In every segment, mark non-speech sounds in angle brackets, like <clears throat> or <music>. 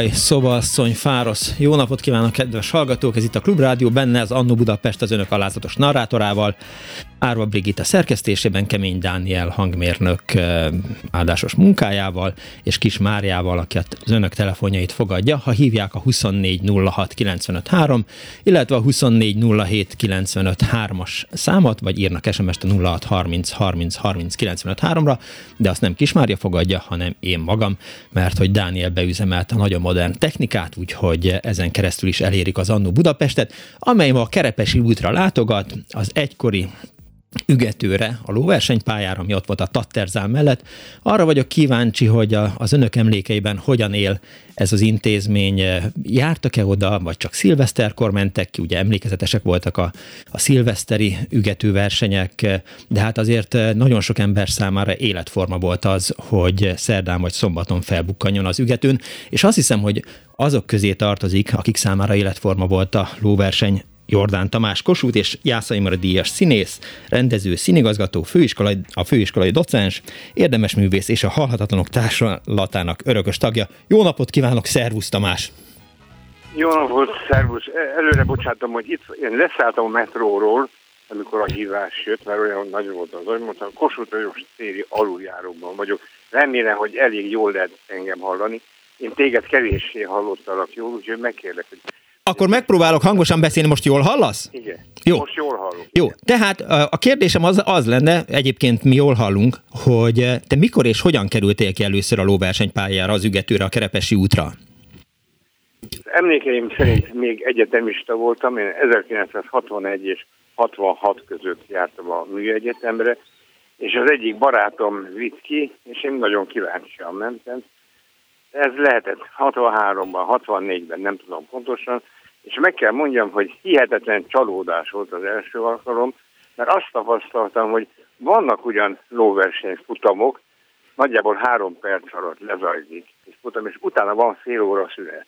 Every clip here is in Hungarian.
Sóhaj, szobaasszony, fáros. Jó napot kívánok, kedves hallgatók! Ez itt a Klubrádió, benne az Annó Budapest az önök alázatos narrátorával. Árva Brigitta szerkesztésében, Kemény Dániel hangmérnök áldásos munkájával, és Kis Máriával, aki az önök telefonjait fogadja, ha hívják a 2406953, illetve a 2407953-as számot, vagy írnak SMS-t a 0630 ra de azt nem Kis Mária fogadja, hanem én magam, mert hogy Dániel beüzemelte a nagyon modern technikát, úgyhogy ezen keresztül is elérik az Annó Budapestet, amely ma a Kerepesi útra látogat, az egykori ügetőre, a lóversenypályára, ami ott volt a Tatterzán mellett. Arra vagyok kíváncsi, hogy az önök emlékeiben hogyan él ez az intézmény. Jártak-e oda, vagy csak szilveszterkor mentek ki? Ugye emlékezetesek voltak a, a szilveszteri ügetőversenyek, de hát azért nagyon sok ember számára életforma volt az, hogy szerdán vagy szombaton felbukkanjon az ügetőn, és azt hiszem, hogy azok közé tartozik, akik számára életforma volt a lóverseny Jordán Tamás Kossuth és Jászai Imre díjas színész, rendező, színigazgató, főiskolai, a főiskolai docens, érdemes művész és a Halhatatlanok társulatának örökös tagja. Jó napot kívánok, szervusz Tamás! Jó napot, szervusz! Előre bocsátom, hogy itt én leszálltam a metróról, amikor a hívás jött, mert olyan nagy volt az, hogy mondtam, Kossuth Lajos téri aluljáróban vagyok. Remélem, hogy elég jól lehet engem hallani. Én téged kevéssé hallottalak jól, úgyhogy megkérlek, hogy akkor megpróbálok hangosan beszélni, most jól hallasz? Igen. Jó. Most jól hallok. Jó, tehát a kérdésem az, az lenne, egyébként mi jól hallunk, hogy te mikor és hogyan kerültél ki először a lóversenypályára, az ügetőre, a Kerepesi útra? Emlékeim szerint még egyetemista voltam, én 1961 és 66 között jártam a műegyetemre, és az egyik barátom vitt ki, és én nagyon kíváncsian mentem. Ez lehetett 63-ban, 64-ben, nem tudom pontosan, és meg kell mondjam, hogy hihetetlen csalódás volt az első alkalom, mert azt tapasztaltam, hogy vannak ugyan lóversenyfutamok, nagyjából három perc alatt lezajlik, és futam, és utána van fél óra szünet.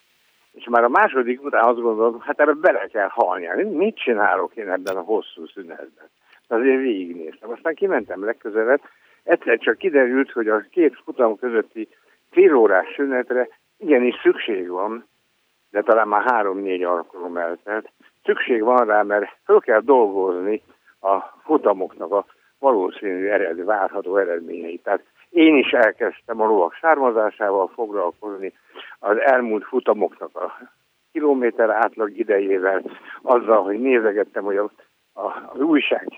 És már a második után azt gondolom, hát erre bele kell halni. Mit csinálok én ebben a hosszú szünetben? Azért végignéztem. Aztán kimentem legközelebb, egyszer csak kiderült, hogy a két futam közötti fél órás szünetre igenis szükség van, de talán már három-négy alkalom eltelt. Szükség van rá, mert föl kell dolgozni a futamoknak a valószínű ered, várható eredményeit. Tehát én is elkezdtem a lovak származásával foglalkozni, az elmúlt futamoknak a kilométer átlag idejével, azzal, hogy nézegettem, hogy a az újság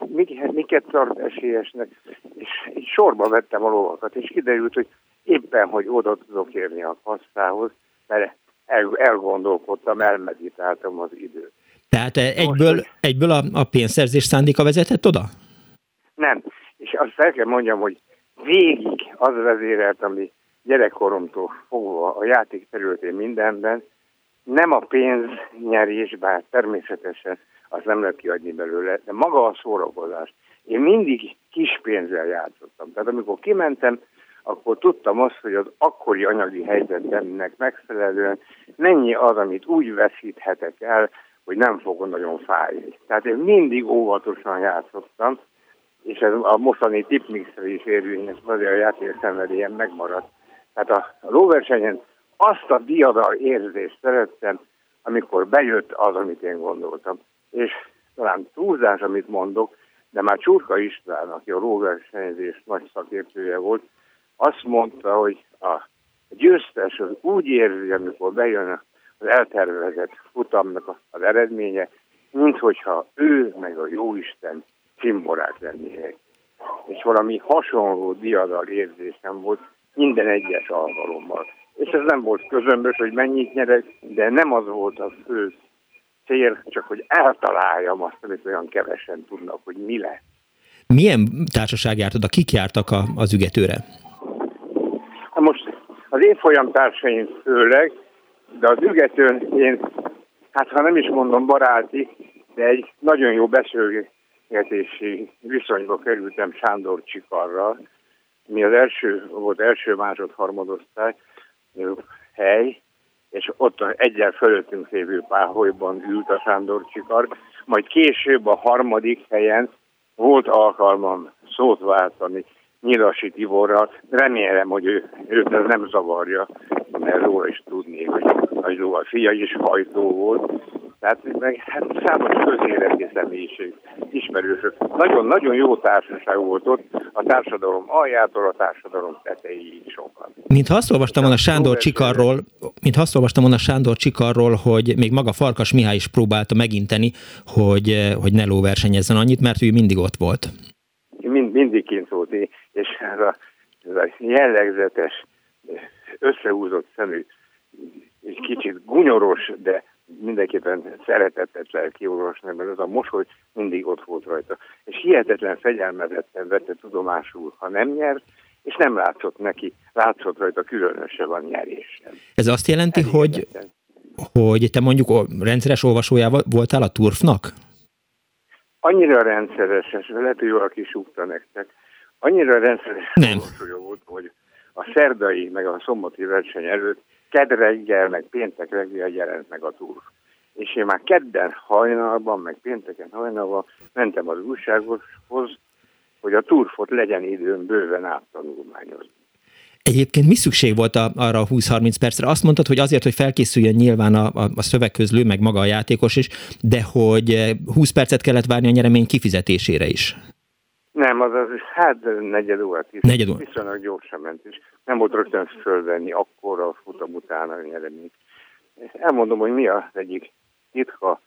miket, tart esélyesnek, és így sorba vettem a lovakat, és kiderült, hogy éppen, hogy oda tudok érni a kasszához, mert el, elgondolkodtam, elmeditáltam az időt. Tehát egyből, Most, egyből a, a pénzszerzés szándéka vezetett oda? Nem, és azt el kell mondjam, hogy végig az vezérelt, ami gyerekkoromtól fogva a játék területén mindenben, nem a pénznyerés, bár természetesen azt nem lehet kiadni belőle, de maga a szórakozás. Én mindig kis pénzzel játszottam. Tehát amikor kimentem, akkor tudtam azt, hogy az akkori anyagi helyzetemnek megfelelően mennyi az, amit úgy veszíthetek el, hogy nem fog nagyon fájni. Tehát én mindig óvatosan játszottam, és ez a mostani tipmixre is érvényes, azért a játék szenvedélyen megmaradt. Tehát a lóversenyen azt a diadal érzést szerettem, amikor bejött az, amit én gondoltam. És talán túlzás, amit mondok, de már Csurka István, aki a lóversenyzés nagy szakértője volt, azt mondta, hogy a győztes az úgy érzi, amikor bejön az eltervezett futamnak az eredménye, mint hogyha ő meg a Jóisten cimborák lennének. És valami hasonló diadal érzésem volt minden egyes alkalommal. És ez nem volt közömbös, hogy mennyit nyerek, de nem az volt a fő cél, csak hogy eltaláljam azt, amit olyan kevesen tudnak, hogy mi lesz. Milyen társaság járt oda? Kik jártak a, az ügetőre? Az én folyamtársaim főleg, de az ügetőn én, hát ha nem is mondom baráti, de egy nagyon jó beszélgetési viszonyba kerültem Sándor Csikarral, mi az első, volt első másod harmadosztály hely, és ott egyel fölöttünk lévő páholyban ült a Sándor Csikar, majd később a harmadik helyen volt alkalmam szót váltani Nyilasi Tiborral. Remélem, hogy ő, őt ez nem zavarja, mert róla is tudni, hogy nagy a fia is hajtó volt. Tehát meg hát számos közéleti személyiség, ismerősök. Nagyon-nagyon jó társaság volt ott, a társadalom aljától a társadalom tetejéig sokan. Mint azt olvastam volna Sándor Csikarról, mint azt olvastam volna Sándor Csikarról, hogy még maga Farkas Mihály is próbálta meginteni, hogy, hogy ne lóversenyezzen annyit, mert ő mindig ott volt. Mind, mindig kint volt, és ez a, ez jellegzetes, összehúzott szemű, egy kicsit gunyoros, de mindenképpen szeretettet lehet kiolvasni, mert az a mosoly mindig ott volt rajta. És hihetetlen fegyelmezetten vette tudomásul, ha nem nyert, és nem látszott neki, látszott rajta különösen van nyerés. Ez azt jelenti, hogy, hogy te mondjuk rendszeres olvasójával voltál a turfnak? Annyira rendszeres, és lehet, hogy jól kisúgta nektek, annyira rendszeres nem. volt, hogy a szerdai, meg a szombati verseny előtt kedd reggel, meg péntek reggel jelent meg a turf. És én már kedden hajnalban, meg pénteken hajnalban mentem az újságoshoz, hogy a turfot legyen időm bőven áttanulmányozni. Egyébként mi szükség volt a, arra a 20-30 percre? Azt mondtad, hogy azért, hogy felkészüljön nyilván a, a, a szövegközlő, meg maga a játékos is, de hogy 20 percet kellett várni a nyeremény kifizetésére is. Nem, az az, hát negyed órát is. Negyed órát. Viszonylag gyorsan ment is. Nem volt rögtön fölvenni akkor a futam után a nyereményt. Elmondom, hogy mi az egyik titka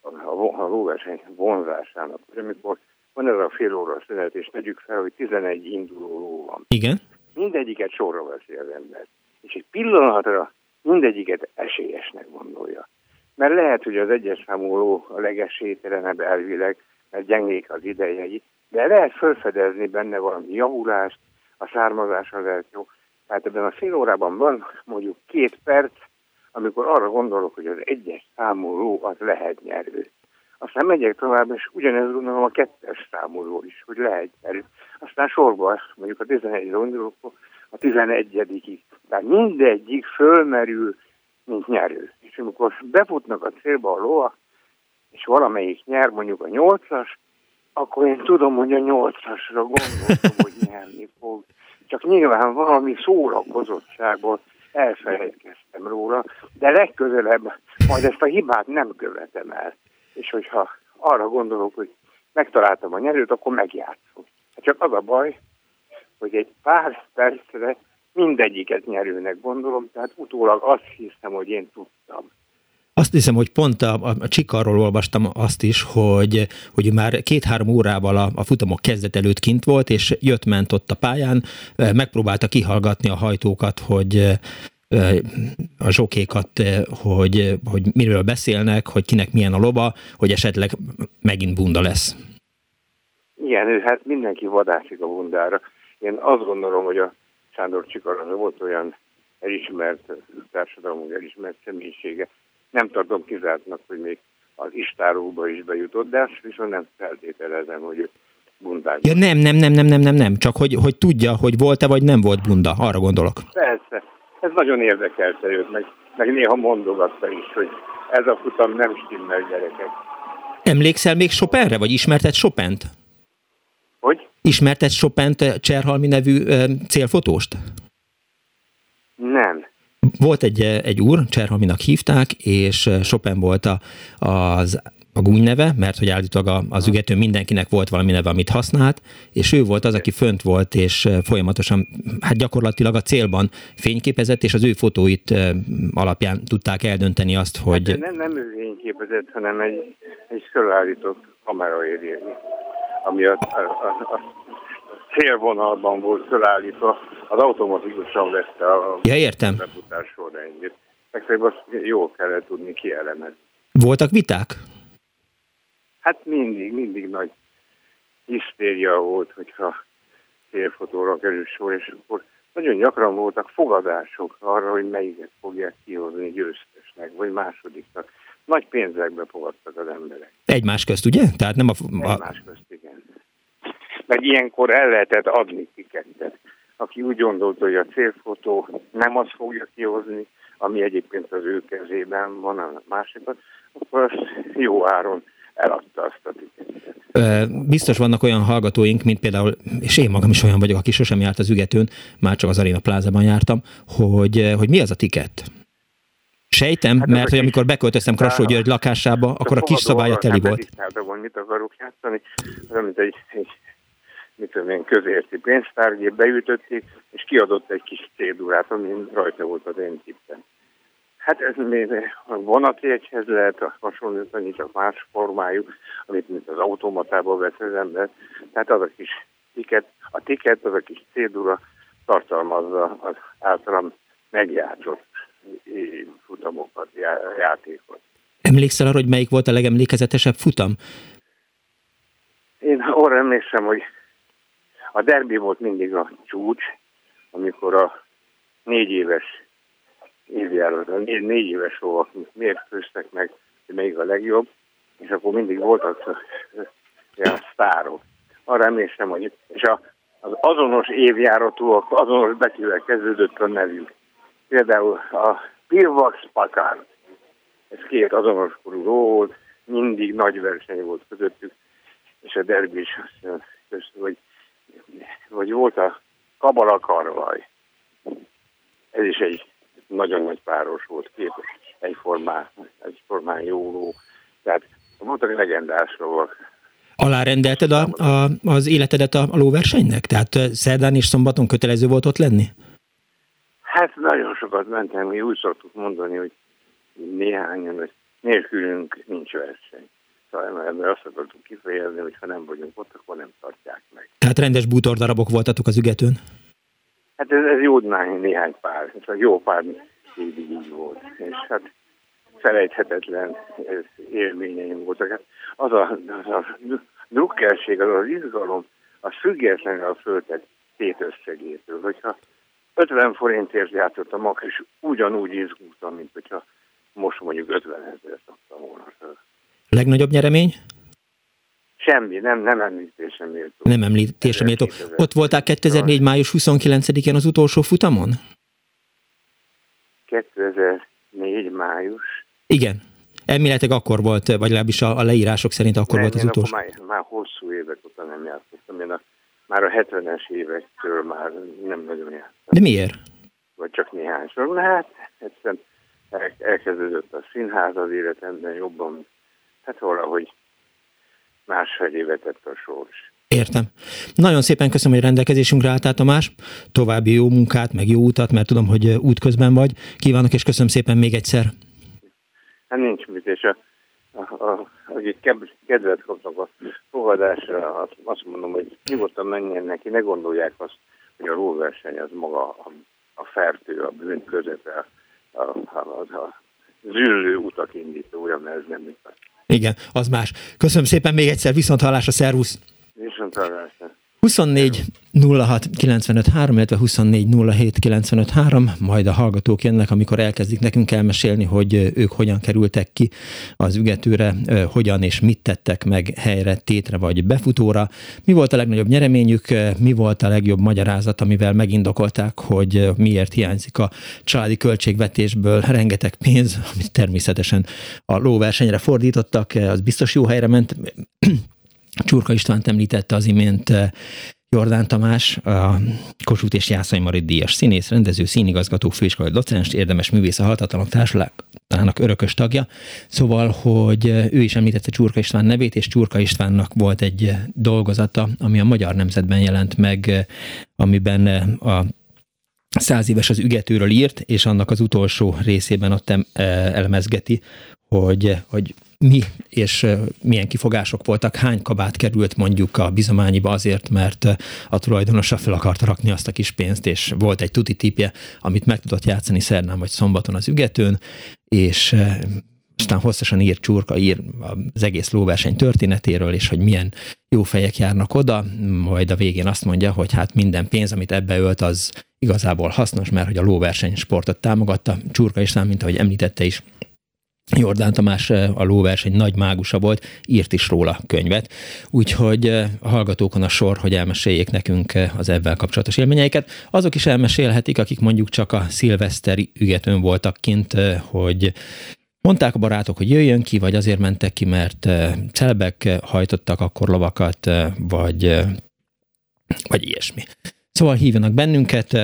a, a, a lóverseny vonzásának. Amikor van ez a fél óra szünet, és tegyük fel, hogy 11 induló ló van. Igen. Mindegyiket sorra veszi az ember. És egy pillanatra mindegyiket esélyesnek gondolja. Mert lehet, hogy az egyes számú ló a legesélytelenebb elvileg, mert gyengék az idejei, de lehet felfedezni benne valami javulást, a származása lehet jó. Tehát ebben a fél órában van mondjuk két perc, amikor arra gondolok, hogy az egyes számú ló az lehet nyerő. Aztán megyek tovább, és ugyanez gondolom a kettes számú is, hogy lehet nyerő. Aztán sorban, mondjuk a 11 gondolok, a 11 Tehát mindegyik fölmerül, mint nyerő. És amikor befutnak a célba a lóak, és valamelyik nyer, mondjuk a nyolcas, akkor én tudom, hogy a nyolcasra gondoltam, hogy nyerni fog. Csak nyilván valami szórakozottságból elfelejtkeztem róla, de legközelebb majd ezt a hibát nem követem el. És hogyha arra gondolok, hogy megtaláltam a nyerőt, akkor megjátszom. Csak az a baj, hogy egy pár percre mindegyiket nyerőnek gondolom, tehát utólag azt hiszem, hogy én tudtam. Azt hiszem, hogy pont a, a Csikarról olvastam azt is, hogy, hogy már két-három órával a, a futamok kezdet előtt kint volt, és jött-ment ott a pályán, megpróbálta kihallgatni a hajtókat, hogy a zsokékat, hogy, hogy miről beszélnek, hogy kinek milyen a loba, hogy esetleg megint bunda lesz. Igen, hát mindenki vadászik a bundára. Én azt gondolom, hogy a Sándor Csikar volt olyan elismert társadalmunk elismert személyisége. Nem tartom kizártnak, hogy még az istáróba is bejutott, de azt viszont nem feltételezem, hogy bundás. Ja, nem, nem, nem, nem, nem, nem, nem, csak hogy, hogy tudja, hogy volt-e vagy nem volt bunda, arra gondolok. Persze, ez nagyon érdekelte őt, meg, meg néha mondogatta is, hogy ez a futam nem stimmel gyerekek. Emlékszel még Chopinre, vagy ismerted Chopint? Hogy? Ismerted Chopint Cserhalmi nevű célfotóst? Nem. Volt egy, egy úr, Cserhalminak hívták, és Chopin volt a, az a gúny neve, mert hogy állítólag az ügető mindenkinek volt valami neve, amit használt, és ő volt az, aki fönt volt, és folyamatosan, hát gyakorlatilag a célban fényképezett, és az ő fotóit alapján tudták eldönteni azt, hogy... Hát nem, nem ő fényképezett, hanem egy, egy fölállított kamera éri, ami a, a, a, a célvonalban volt fölállítva, az automatikusan vette a ja, értem. befutás sorrendjét. Legfeljebb azt jól kellett tudni kielemezni. Voltak viták? Hát mindig, mindig nagy hisztéria volt, hogyha célfotóra kerül sor, és akkor nagyon gyakran voltak fogadások arra, hogy melyiket fogják kihozni győztesnek, vagy másodiknak. Nagy pénzekbe fogadtak az emberek. Egymás közt, ugye? Tehát nem a... Egymás közt, igen. Meg ilyenkor el lehetett adni tikettet. Aki úgy gondolta, hogy a célfotó nem azt fogja kihozni, ami egyébként az ő kezében van a másikat, akkor azt jó áron eladta azt a tiketet. Biztos vannak olyan hallgatóink, mint például, és én magam is olyan vagyok, aki sosem járt az ügetőn, már csak az Arena Plázában jártam, hogy, hogy mi az a tiket? Sejtem, hát mert hogy amikor beköltöztem Krasó György lakásába, akkor a kis szabálya teli volt. Hát mit akarok játszani, mint egy, egy mit tudom én, közérti pénztárgép beütötték, és kiadott egy kis cédulát, ami rajta volt az én tippem. Hát ez még a vonatjegyhez lehet hasonlítani, csak más formájú, amit mint az automatába vesz az ember. Tehát az a kis tiket, a tiket, az a kis cédula tartalmazza az általam megjátszott futamokat, játékot. Emlékszel arra, hogy melyik volt a legemlékezetesebb futam? Én arra emlékszem, hogy a derbi volt mindig a csúcs, amikor a négy éves évjárat, négy, négy éves lovak mérkőztek meg, hogy melyik a legjobb, és akkor mindig voltak ilyen sztárok. Arra emlékszem, hogy és a, az azonos évjáratúak, azonos betűvel kezdődött a nevük. Például a Pilvax Pakár, ez két azonos korú volt, mindig nagy verseny volt közöttük, és a derbi is azt mondja, hogy, hogy volt a Kabala Karvaj. Ez is egy nagyon nagy páros volt, két egyformán, egyformán jó ló. Tehát voltak legendás lovak. Alárendelted a, a, az életedet a, a lóversenynek? Tehát szerdán és szombaton kötelező volt ott lenni? Hát nagyon sokat mentem, mi úgy szoktuk mondani, hogy néhányan, hogy nélkülünk nincs verseny. Ebben azt akartuk kifejezni, hogy ha nem vagyunk ott, akkor nem tartják meg. Tehát rendes bútordarabok voltatok az ügetőn? Hát ez, ez jó néhány pár, ez jó pár évig így volt. És hát felejthetetlen élményeim voltak. Hát az a, az a drukkerség, az az izgalom, az függetlenül a föltett tétösszegétől. Hogyha 50 forintért játszottam, akkor is ugyanúgy izgultam, mint hogyha most mondjuk 50 ezer szoktam volna föl. Legnagyobb nyeremény? Semmi, nem, nem említésem méltó. Nem említésem méltó. Ott voltál 2004. május 29-én az utolsó futamon? 2004. május. Igen. Elméletek akkor volt, vagy legalábbis a, a leírások szerint akkor nem, volt az utolsó. Már, már hosszú évek óta nem játszottam. Én a, már a 70-es évektől már nem nagyon játszottam. De miért? Vagy csak néhányszor. Hát egyszerűen elkezdődött a színház az életemben jobban. Hát valahogy másfelé vetett a sors. Értem. Nagyon szépen köszönöm, hogy rendelkezésünkre álltál, Tamás. További jó munkát, meg jó utat, mert tudom, hogy útközben vagy. Kívánok, és köszönöm szépen még egyszer. Hát nincs mit, és a, a, a, akik kedvet kapnak a fogadásra, azt mondom, hogy nyugodtan menjen neki, ne gondolják azt, hogy a lóverseny az maga a, a fertő, a bűn közepe, a, a, a, a züllő utak indítója, mert ez nem mit. Igen, az más. Köszönöm szépen még egyszer, viszont hallásra, szervusz! Viszont hallásra. 24 06 95 3, illetve 24 07 95 3, majd a hallgatók jönnek, amikor elkezdik nekünk elmesélni, hogy ők hogyan kerültek ki az ügetőre, hogyan és mit tettek meg helyre, tétre vagy befutóra. Mi volt a legnagyobb nyereményük, mi volt a legjobb magyarázat, amivel megindokolták, hogy miért hiányzik a családi költségvetésből rengeteg pénz, amit természetesen a lóversenyre fordítottak, az biztos jó helyre ment. Csurka Istvánt említette az imént eh, Jordán Tamás, a Kossuth és Jászai Marit díjas színész, rendező, színigazgató, főiskolai docens, érdemes művész a Haltatlanok Társulatának örökös tagja. Szóval, hogy eh, ő is említette Csurka István nevét, és Csurka Istvánnak volt egy eh, dolgozata, ami a Magyar Nemzetben jelent meg, amiben a száz éves az ügetőről írt, és annak az utolsó részében ott elemezgeti, hogy, hogy mi és milyen kifogások voltak, hány kabát került mondjuk a bizományiba azért, mert a tulajdonosa fel akarta rakni azt a kis pénzt, és volt egy tuti tipje, amit meg tudott játszani szerdán vagy szombaton az ügetőn, és aztán hosszasan ír Csurka, ír az egész lóverseny történetéről, és hogy milyen jó fejek járnak oda, majd a végén azt mondja, hogy hát minden pénz, amit ebbe ölt, az igazából hasznos, mert hogy a lóverseny sportot támogatta. Csurka István, mint ahogy említette is, Jordán Tamás a lóverseny nagy mágusa volt, írt is róla könyvet. Úgyhogy a hallgatókon a sor, hogy elmeséljék nekünk az ebben kapcsolatos élményeiket. Azok is elmesélhetik, akik mondjuk csak a szilveszteri ügetőn voltak kint, hogy Mondták a barátok, hogy jöjjön ki, vagy azért mentek ki, mert celbek hajtottak akkor lovakat, vagy, vagy ilyesmi. Szóval hívjanak bennünket,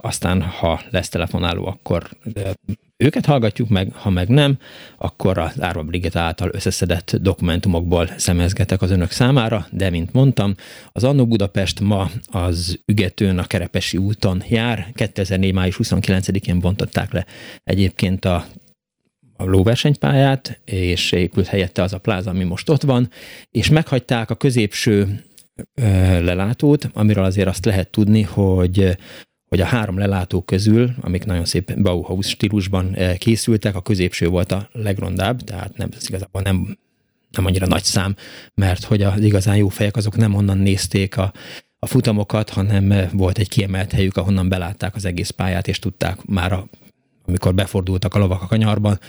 aztán ha lesz telefonáló, akkor őket hallgatjuk meg, ha meg nem, akkor az Árva Brigitte által összeszedett dokumentumokból szemezgetek az önök számára, de mint mondtam, az Annó Budapest ma az Ügetőn, a Kerepesi úton jár, 2004. május 29-én bontották le egyébként a a lóversenypályát, és épült helyette az a pláza, ami most ott van, és meghagyták a középső lelátót, amiről azért azt lehet tudni, hogy hogy a három lelátó közül, amik nagyon szép Bauhaus stílusban készültek, a középső volt a legrondább, tehát nem, ez igazából nem, nem annyira nagy szám, mert hogy az igazán jó fejek azok nem onnan nézték a, a futamokat, hanem volt egy kiemelt helyük, ahonnan belátták az egész pályát, és tudták már a amikor befordultak a lovak a kanyarban,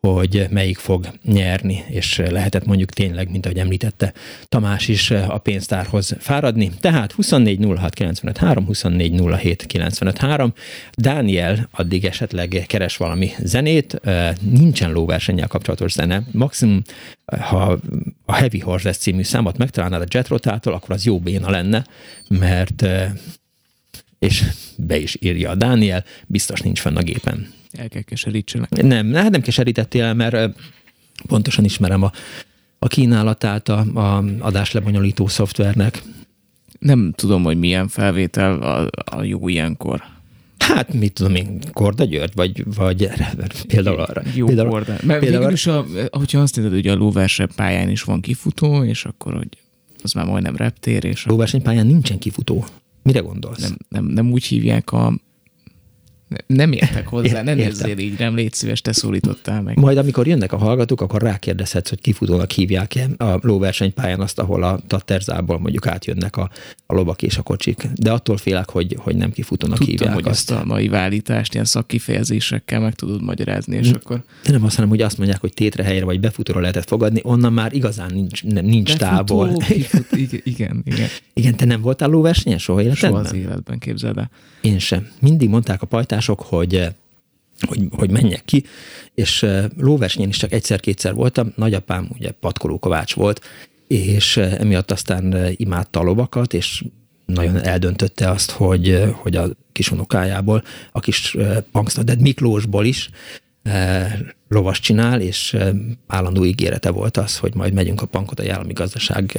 hogy melyik fog nyerni, és lehetett mondjuk tényleg, mint ahogy említette Tamás is a pénztárhoz fáradni. Tehát 24 06 95 3, 24 07 95 3. Dániel addig esetleg keres valami zenét, nincsen lóversennyel kapcsolatos zene, maximum ha a Heavy Horses című számot megtalálnád a Jet Rotától, akkor az jó béna lenne, mert és be is írja a Dániel, biztos nincs fenn a gépen el kell keserítsenek. Nem, hát nem keserítettél el, mert pontosan ismerem a, a kínálatát a, a adáslebonyolító szoftvernek. Nem tudom, hogy milyen felvétel a, a jó ilyenkor. Hát, mit tudom én, Korda György, vagy, vagy például arra. Jó például, Korda. Mert például végül is, a, hogyha azt mondod, hogy a lóverseny pályán is van kifutó, és akkor, hogy az már majdnem reptér. És a pályán nincsen kifutó. Mire gondolsz? Nem, nem, nem úgy hívják a nem értek hozzá, nem érzél így, nem légy szíves, te szólítottál meg. Majd amikor jönnek a hallgatók, akkor rákérdezhetsz, hogy kifutónak hívják-e a lóversenypályán azt, ahol a tatterzából mondjuk átjönnek a, a lovak és a kocsik. De attól félek, hogy, hogy nem kifutónak Tudtam, hívják hogy azt. ezt a mai válítást ilyen szakkifejezésekkel meg tudod magyarázni, és akkor... De nem azt hanem, hogy azt mondják, hogy tétre helyre vagy befutóra lehetett fogadni, onnan már igazán nincs, nem, nincs Befutó, távol. Kifut, <laughs> igen, igen, igen. Igen, te nem voltál lóversenyen soha életedben? Soha az életben, képzeld el. Én sem. Mindig mondták a pajtások, hogy hogy, hogy menjek ki, és lóversenyen is csak egyszer-kétszer voltam, nagyapám ugye Patkoló Kovács volt, és emiatt aztán imádta a lovakat, és nagyon eldöntötte azt, hogy, hogy a kis unokájából, a kis Punksnoded Miklósból is lovas csinál, és állandó ígérete volt az, hogy majd megyünk a Pankotai Állami Gazdaság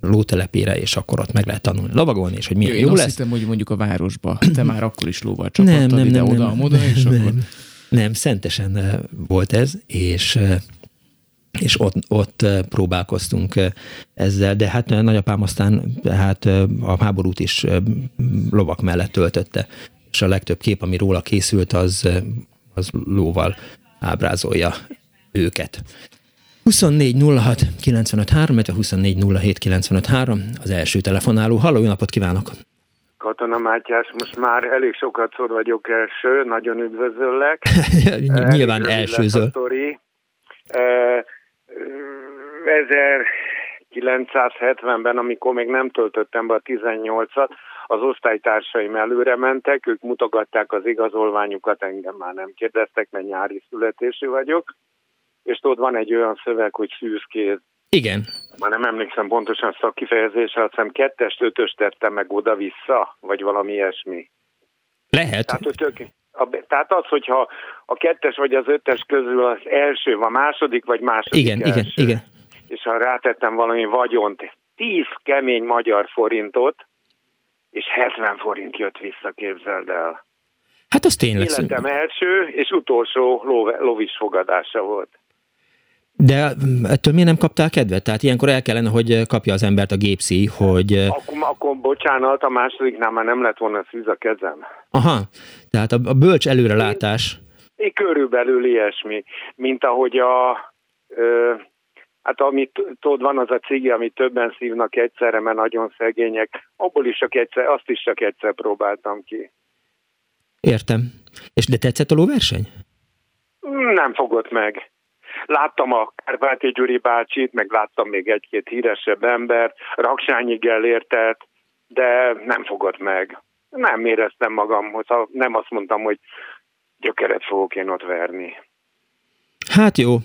lótelepére, és akkor ott meg lehet tanulni lovagolni, és hogy milyen Én jó azt lesz. hittem, hogy mondjuk a városba, te már akkor is lóval csapatod nem, nem, ide, nem, oda, nem, oda, és nem, akkor... Nem, szentesen volt ez, és és ott, ott próbálkoztunk ezzel, de hát nagyapám aztán hát a háborút is lovak mellett töltötte, és a legtöbb kép, ami róla készült, az, az lóval ábrázolja őket. 24 06 95 3, 24 07 95 3, az első telefonáló. Halló, jó napot kívánok! Katona Mátyás, most már elég sokat szor vagyok első, nagyon üdvözöllek. <laughs> Nyilván elsőző. 1970-ben, amikor még nem töltöttem be a 18-at, az osztálytársaim előre mentek, ők mutogatták az igazolványukat, engem már nem kérdeztek, mert nyári születésű vagyok, és ott van egy olyan szöveg, hogy szűzkéz. Igen. Már nem emlékszem pontosan szakkifejezésre, azt hiszem kettest, ötöst tettem meg oda-vissza, vagy valami ilyesmi. Lehet. Tehát, tök, a, tehát az, hogyha a kettes vagy az ötös közül az első, a második vagy második Igen, első, igen, igen. És ha rátettem valami vagyont, 10 kemény magyar forintot, és 70 forint jött vissza, képzeld el. Hát az tényleg. Életem első és utolsó lov, lovis fogadása volt. De ettől miért nem kaptál kedvet? Tehát ilyenkor el kellene, hogy kapja az embert a gépszi, hogy... Akkor, akkor bocsánat, a másodiknál már nem lett volna szűz a kezem. Aha, tehát a, a bölcs előrelátás... Én, én körülbelül ilyesmi, mint ahogy a... Ö, hát amit tudod, van az a cigi, amit többen szívnak egyszerre, mert nagyon szegények, abból is csak egyszer, azt is csak egyszer próbáltam ki. Értem. És de tetszett a lóverseny? Nem fogott meg. Láttam a Kárpáti Gyuri bácsit, meg láttam még egy-két híresebb embert, Raksányi Gellértet, de nem fogott meg. Nem éreztem magam, hogy nem azt mondtam, hogy gyökeret fogok én ott verni. Hát jó.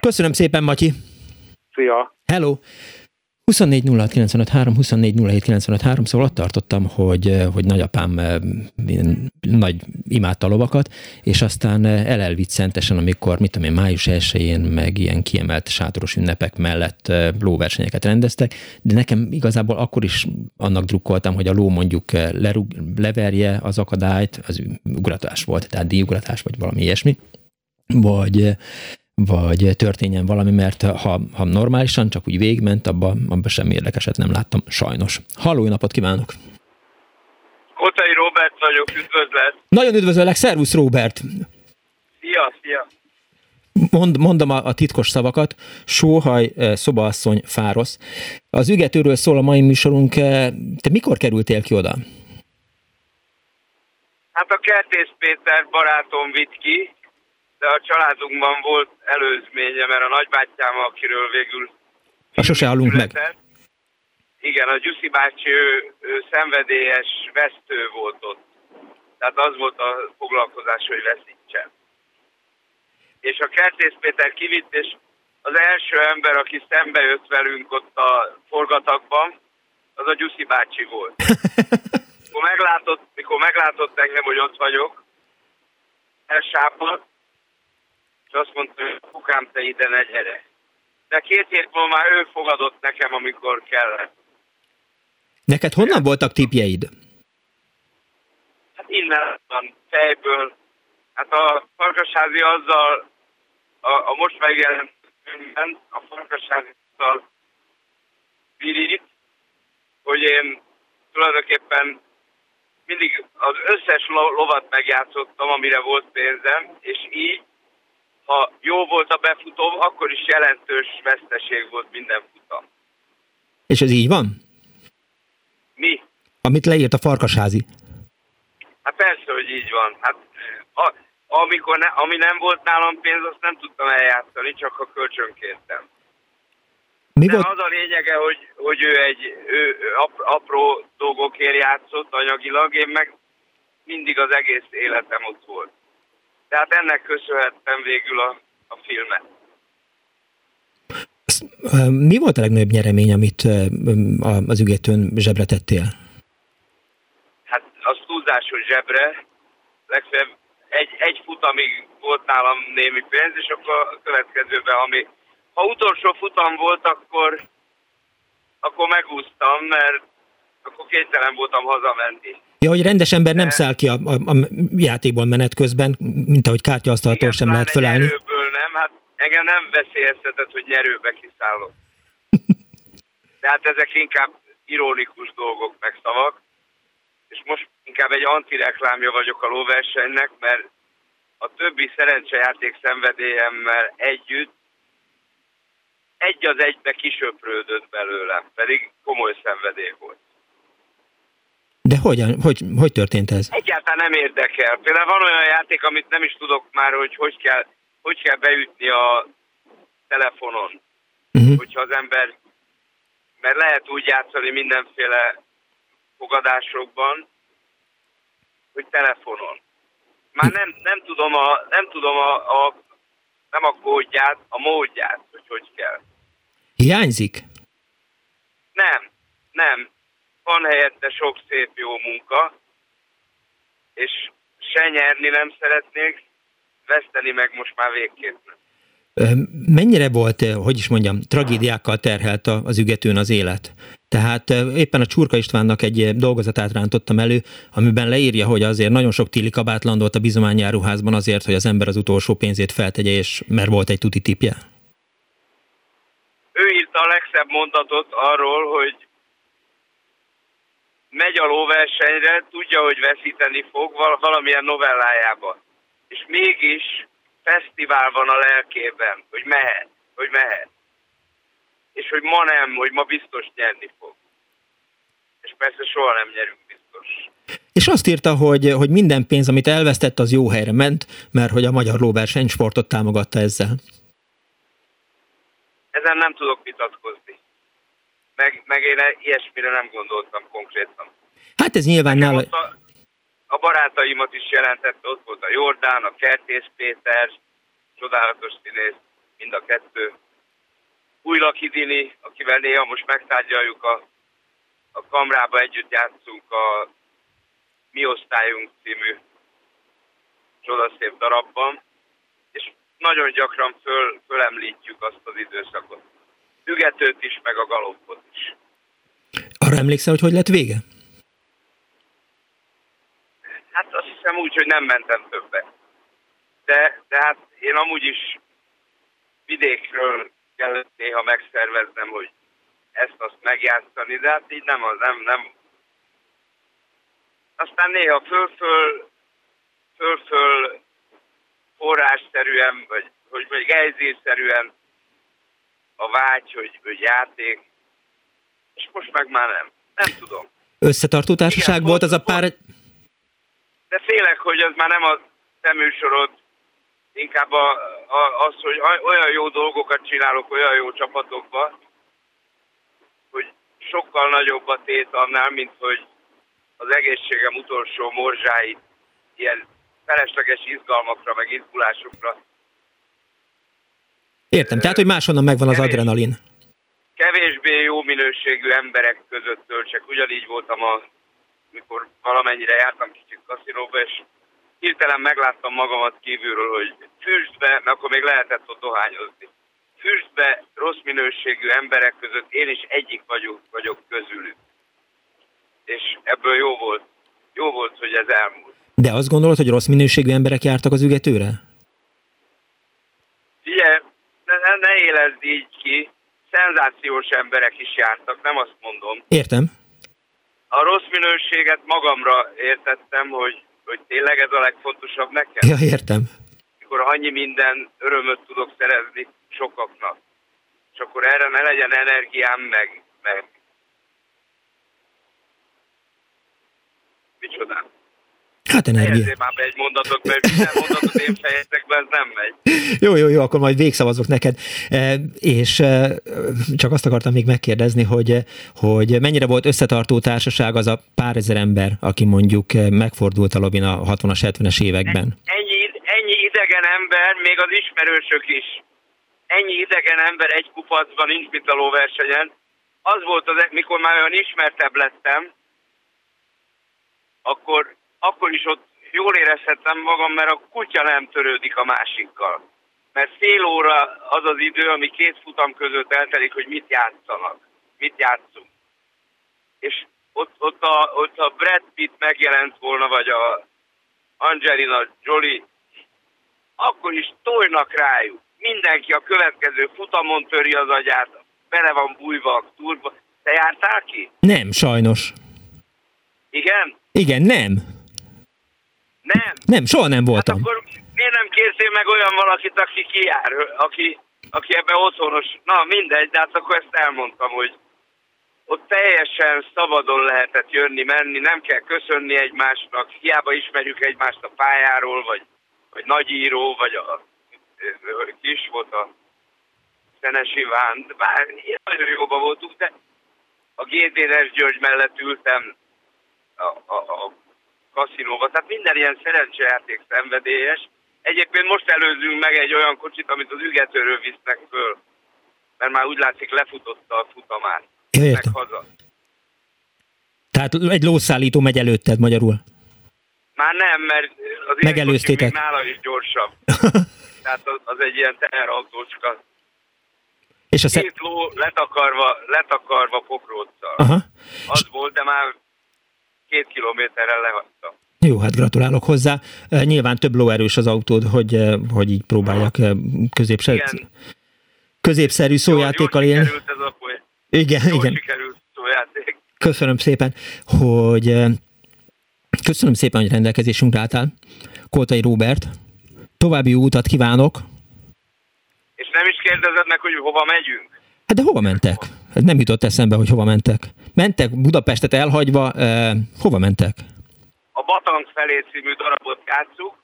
Köszönöm szépen, Matyi. Szia. Hello. 24 06 95 3, 24 07 95 3, szóval ott tartottam, hogy, eh, hogy nagyapám eh, nagy imádta lovakat, és aztán eh, elelvitt szentesen, amikor, mit tudom én, május 1 meg ilyen kiemelt sátoros ünnepek mellett lóversenyeket rendeztek, de nekem igazából akkor is annak drukkoltam, hogy a ló mondjuk lerug, leverje az akadályt, az ugratás volt, tehát díjugratás, vagy valami ilyesmi, vagy, vagy történjen valami, mert ha, ha normálisan csak úgy végment, abban abba semmi érdekeset nem láttam, sajnos. Halló, napot kívánok! Kotai Robert vagyok, üdvözlet! Nagyon üdvözöllek, szervusz Robert! Szia, szia! Mond, mondom a, a titkos szavakat, sóhaj, eh, szobaasszony, fárosz. Az ügetőről szól a mai műsorunk, eh, te mikor kerültél ki oda? Hát a Kertész Péter barátom vitt ki, de a családunkban volt előzménye, mert a nagybátyám, akiről végül... A sose hallunk meg. Igen, a Gyuszi bácsi, ő, ő szenvedélyes vesztő volt ott. Tehát az volt a foglalkozás, hogy veszítsen. És a Kertész Péter kivitt, és az első ember, aki szembe jött velünk ott a forgatakban, az a Gyuszi bácsi volt. <laughs> mikor meglátott, mikor meglátott engem, hogy ott vagyok, elsápadt, és azt mondta, hogy pukám, te ide ne gyere. De két hét múlva már ő fogadott nekem, amikor kellett. Neked honnan voltak tipjeid? Hát innen van, fejből. Hát a farkasházi azzal, a, a most megjelent könyvben, a farkasházi azzal virít, hogy én tulajdonképpen mindig az összes lovat megjátszottam, amire volt pénzem, és így ha jó volt a befutó, akkor is jelentős veszteség volt minden futam. És ez így van? Mi? Amit leírt a farkasházi. Hát persze, hogy így van. Hát a, amikor ne, ami nem volt nálam pénz, azt nem tudtam eljátszani, csak ha kölcsönkértem. Mi De volt? az a lényege, hogy, hogy ő egy ő apró dolgokért játszott anyagilag, én meg mindig az egész életem ott volt. Tehát ennek köszönhettem végül a, a filmet. Mi volt a legnagyobb nyeremény, amit az ügetőn zsebre tettél? Hát az túlzásos zsebre. Legfeljebb egy, egy futamig volt nálam némi pénz, és akkor a következőben, ami ha utolsó futam volt, akkor, akkor megúsztam, mert akkor kénytelen voltam hazamenni. Ja, hogy rendes ember nem száll ki a, a, a játékból menet közben, mint ahogy kártyasztaltól sem lehet fölállni. Nyerőből nem, hát engem nem veszélyeztetett, hogy nyerőbe kiszállok. <laughs> Tehát ezek inkább ironikus dolgok meg szavak, és most inkább egy antireklámja vagyok a lóversenynek, mert a többi szerencsejáték szenvedélyemmel együtt egy az egybe kisöprődött belőlem, pedig komoly szenvedély volt. De hogyan, hogy, hogy történt ez? Egyáltalán nem érdekel. Például van olyan játék, amit nem is tudok már, hogy hogy kell, hogy kell beütni a telefonon. Uh-huh. Hogyha az ember, mert lehet úgy játszani mindenféle fogadásokban, hogy telefonon. Már nem, nem tudom, a, nem tudom a, a, nem a kódját, a módját, hogy hogy kell. Hiányzik? Nem, nem. Van helyette sok szép jó munka, és se nyerni nem szeretnék, veszteni meg most már végképp nem. Mennyire volt, hogy is mondjam, tragédiákkal terhelt az ügetőn az élet? Tehát éppen a Csurka Istvánnak egy dolgozatát rántottam elő, amiben leírja, hogy azért nagyon sok Tili kabát landolt a bizományáruházban azért, hogy az ember az utolsó pénzét feltegye, és mert volt egy tuti tipje. Ő írta a legszebb mondatot arról, hogy megy a lóversenyre, tudja, hogy veszíteni fog valamilyen novellájában. És mégis fesztivál van a lelkében, hogy mehet, hogy mehet. És hogy ma nem, hogy ma biztos nyerni fog. És persze soha nem nyerünk biztos. És azt írta, hogy, hogy minden pénz, amit elvesztett, az jó helyre ment, mert hogy a magyar lóversenysportot támogatta ezzel. Ezen nem tudok vitatkozni. Meg, meg én ilyesmire nem gondoltam konkrétan. Hát ez nyilván nála a barátaimat is jelentette, ott volt a Jordán, a Kertész Péter, csodálatos színész, mind a kettő. Új Dini, akivel néha most megtárgyaljuk a, a kamrába, együtt játszunk a Mi Osztályunk című csodaszép darabban, és nagyon gyakran föl, fölemlítjük azt az időszakot. Ügetőt is, meg a galoppot is. Arra emlékszel, hogy hogy lett vége? Hát azt hiszem úgy, hogy nem mentem többet. De, de hát én amúgy is vidékről kellett néha megszerveznem, hogy ezt-azt megjátszani, de hát így nem, az, nem, nem. Aztán néha föl-föl, föl-föl forrásszerűen, vagy hogy vagy gejzésszerűen a vágy, hogy, hogy játék, és most meg már nem. Nem tudom. Összetartó társaság Igen, volt az a pár, de félek, hogy az már nem a szeműsorod, inkább a, a, az, hogy olyan jó dolgokat csinálok olyan jó csapatokba, hogy sokkal nagyobb a tét annál, mint hogy az egészségem utolsó morzsáit ilyen felesleges izgalmakra, meg izgulásokra. Értem, tehát, hogy máshonnan megvan az adrenalin. Kevésbé jó minőségű emberek között töltsek. Ugyanígy voltam a mikor valamennyire jártam kicsit kaszinóba, és hirtelen megláttam magamat kívülről, hogy füstbe, mert akkor még lehetett ott dohányozni. Füstbe rossz minőségű emberek között én is egyik vagyok, vagyok közülük. És ebből jó volt, jó volt, hogy ez elmúlt. De azt gondolod, hogy rossz minőségű emberek jártak az ügetőre? Ugye, ne, ne, élezd így ki, szenzációs emberek is jártak, nem azt mondom. Értem a rossz minőséget magamra értettem, hogy, hogy tényleg ez a legfontosabb nekem. Ja, értem. Mikor annyi minden örömöt tudok szerezni sokaknak. És akkor erre ne legyen energiám, meg, meg micsodám. Hát energia. Ezért már be egy mondatot, mert minden mondatot én fejezek be, ez nem megy. Jó, jó, jó, akkor majd végszavazok neked. E, és e, csak azt akartam még megkérdezni, hogy, hogy mennyire volt összetartó társaság az a pár ezer ember, aki mondjuk megfordult a lobin a 60-as, 70-es években? Ennyi, ennyi idegen ember, még az ismerősök is. Ennyi idegen ember egy kupacban nincs, mint a lóversenyen. Az volt az, mikor már olyan ismertebb lettem, akkor akkor is ott jól érezhettem magam, mert a kutya nem törődik a másikkal. Mert fél óra az az idő, ami két futam között eltelik, hogy mit játszanak, mit játszunk. És ott, ott, a, ott a Brad Pitt megjelent volna, vagy a Angelina Jolie, akkor is tojnak rájuk. Mindenki a következő futamon töri az agyát, bele van bújva a turba. Te jártál ki? Nem, sajnos. Igen? Igen, nem. Nem. Nem, soha nem Hát voltam. akkor miért nem kérszél meg olyan valakit, aki kijár, aki, aki ebbe otthonos? Na mindegy, de hát akkor ezt elmondtam, hogy ott teljesen szabadon lehetett jönni, menni, nem kell köszönni egymásnak, hiába ismerjük egymást a pályáról, vagy, vagy nagyíró, vagy a, a kis volt a Szenes Iván, bár nagyon jóban voltunk, de a GDNS György mellett ültem a, a, a kaszinóba, tehát minden ilyen szerencsejáték szenvedélyes. Egyébként most előzünk meg egy olyan kocsit, amit az ügetőről visznek föl, mert már úgy látszik lefutotta a futamát. Meg értem. haza. Tehát egy lószállító megy előtted magyarul. Már nem, mert az én Megelőztétek. még nála is gyorsabb. <laughs> Tehát az, az egy ilyen teherautócska. És a sze... Két ló letakarva, letakarva pokróccal. Aha. Az volt, de már két kilométerrel lehagyta. Jó, hát gratulálok hozzá. Eh, Nyilván több lóerős az autód, hogy, eh, hogy így próbáljak eh, középse... Igen. középszerű szójátékkal Jól élni. ez a poén. Igen, Jól igen. sikerült szójáték. Köszönöm szépen, hogy köszönöm szépen, hogy rendelkezésünkre álltál. Koltai Róbert, további jó utat kívánok. És nem is kérdezed meg, hogy hova megyünk? Hát de hova mentek? Hát nem jutott eszembe, hogy hova mentek. Mentek Budapestet elhagyva, eh, hova mentek? A Batang felé című darabot játszuk.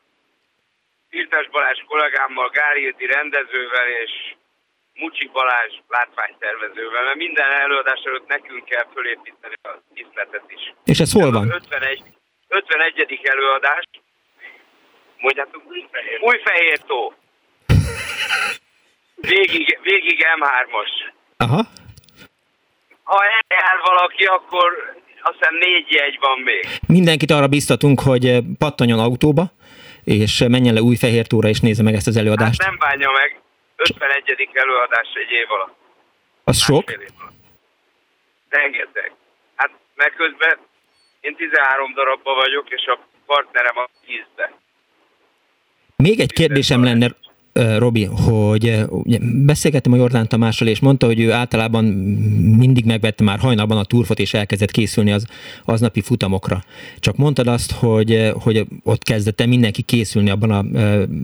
Firtes Balázs kollégámmal, Gárírti rendezővel és Mucsi Balázs látványtervezővel, mert minden előadás előtt nekünk kell fölépíteni az iszletet is. És ez hol van? Az 51, 51. előadás. Mondjátok, Újfehér, tó. <laughs> Végig, végig M3-as. Aha. Ha eljár valaki, akkor azt hiszem négy jegy van még. Mindenkit arra biztatunk, hogy eh, pattanjon autóba, és menjen le Újfehértóra, és nézze meg ezt az Hát előadást. nem bánja meg. 51. előadás egy év alatt. Az sok. Rengeteg. Hát meg közben én 13 darabban vagyok, és a partnerem a 10-be. Még egy kérdésem lenne, Robi, hogy beszélgettem a Jordán Tamással, és mondta, hogy ő általában mindig megvette már hajnalban a turfot, és elkezdett készülni az aznapi futamokra. Csak mondtad azt, hogy, hogy ott kezdett el mindenki készülni abban a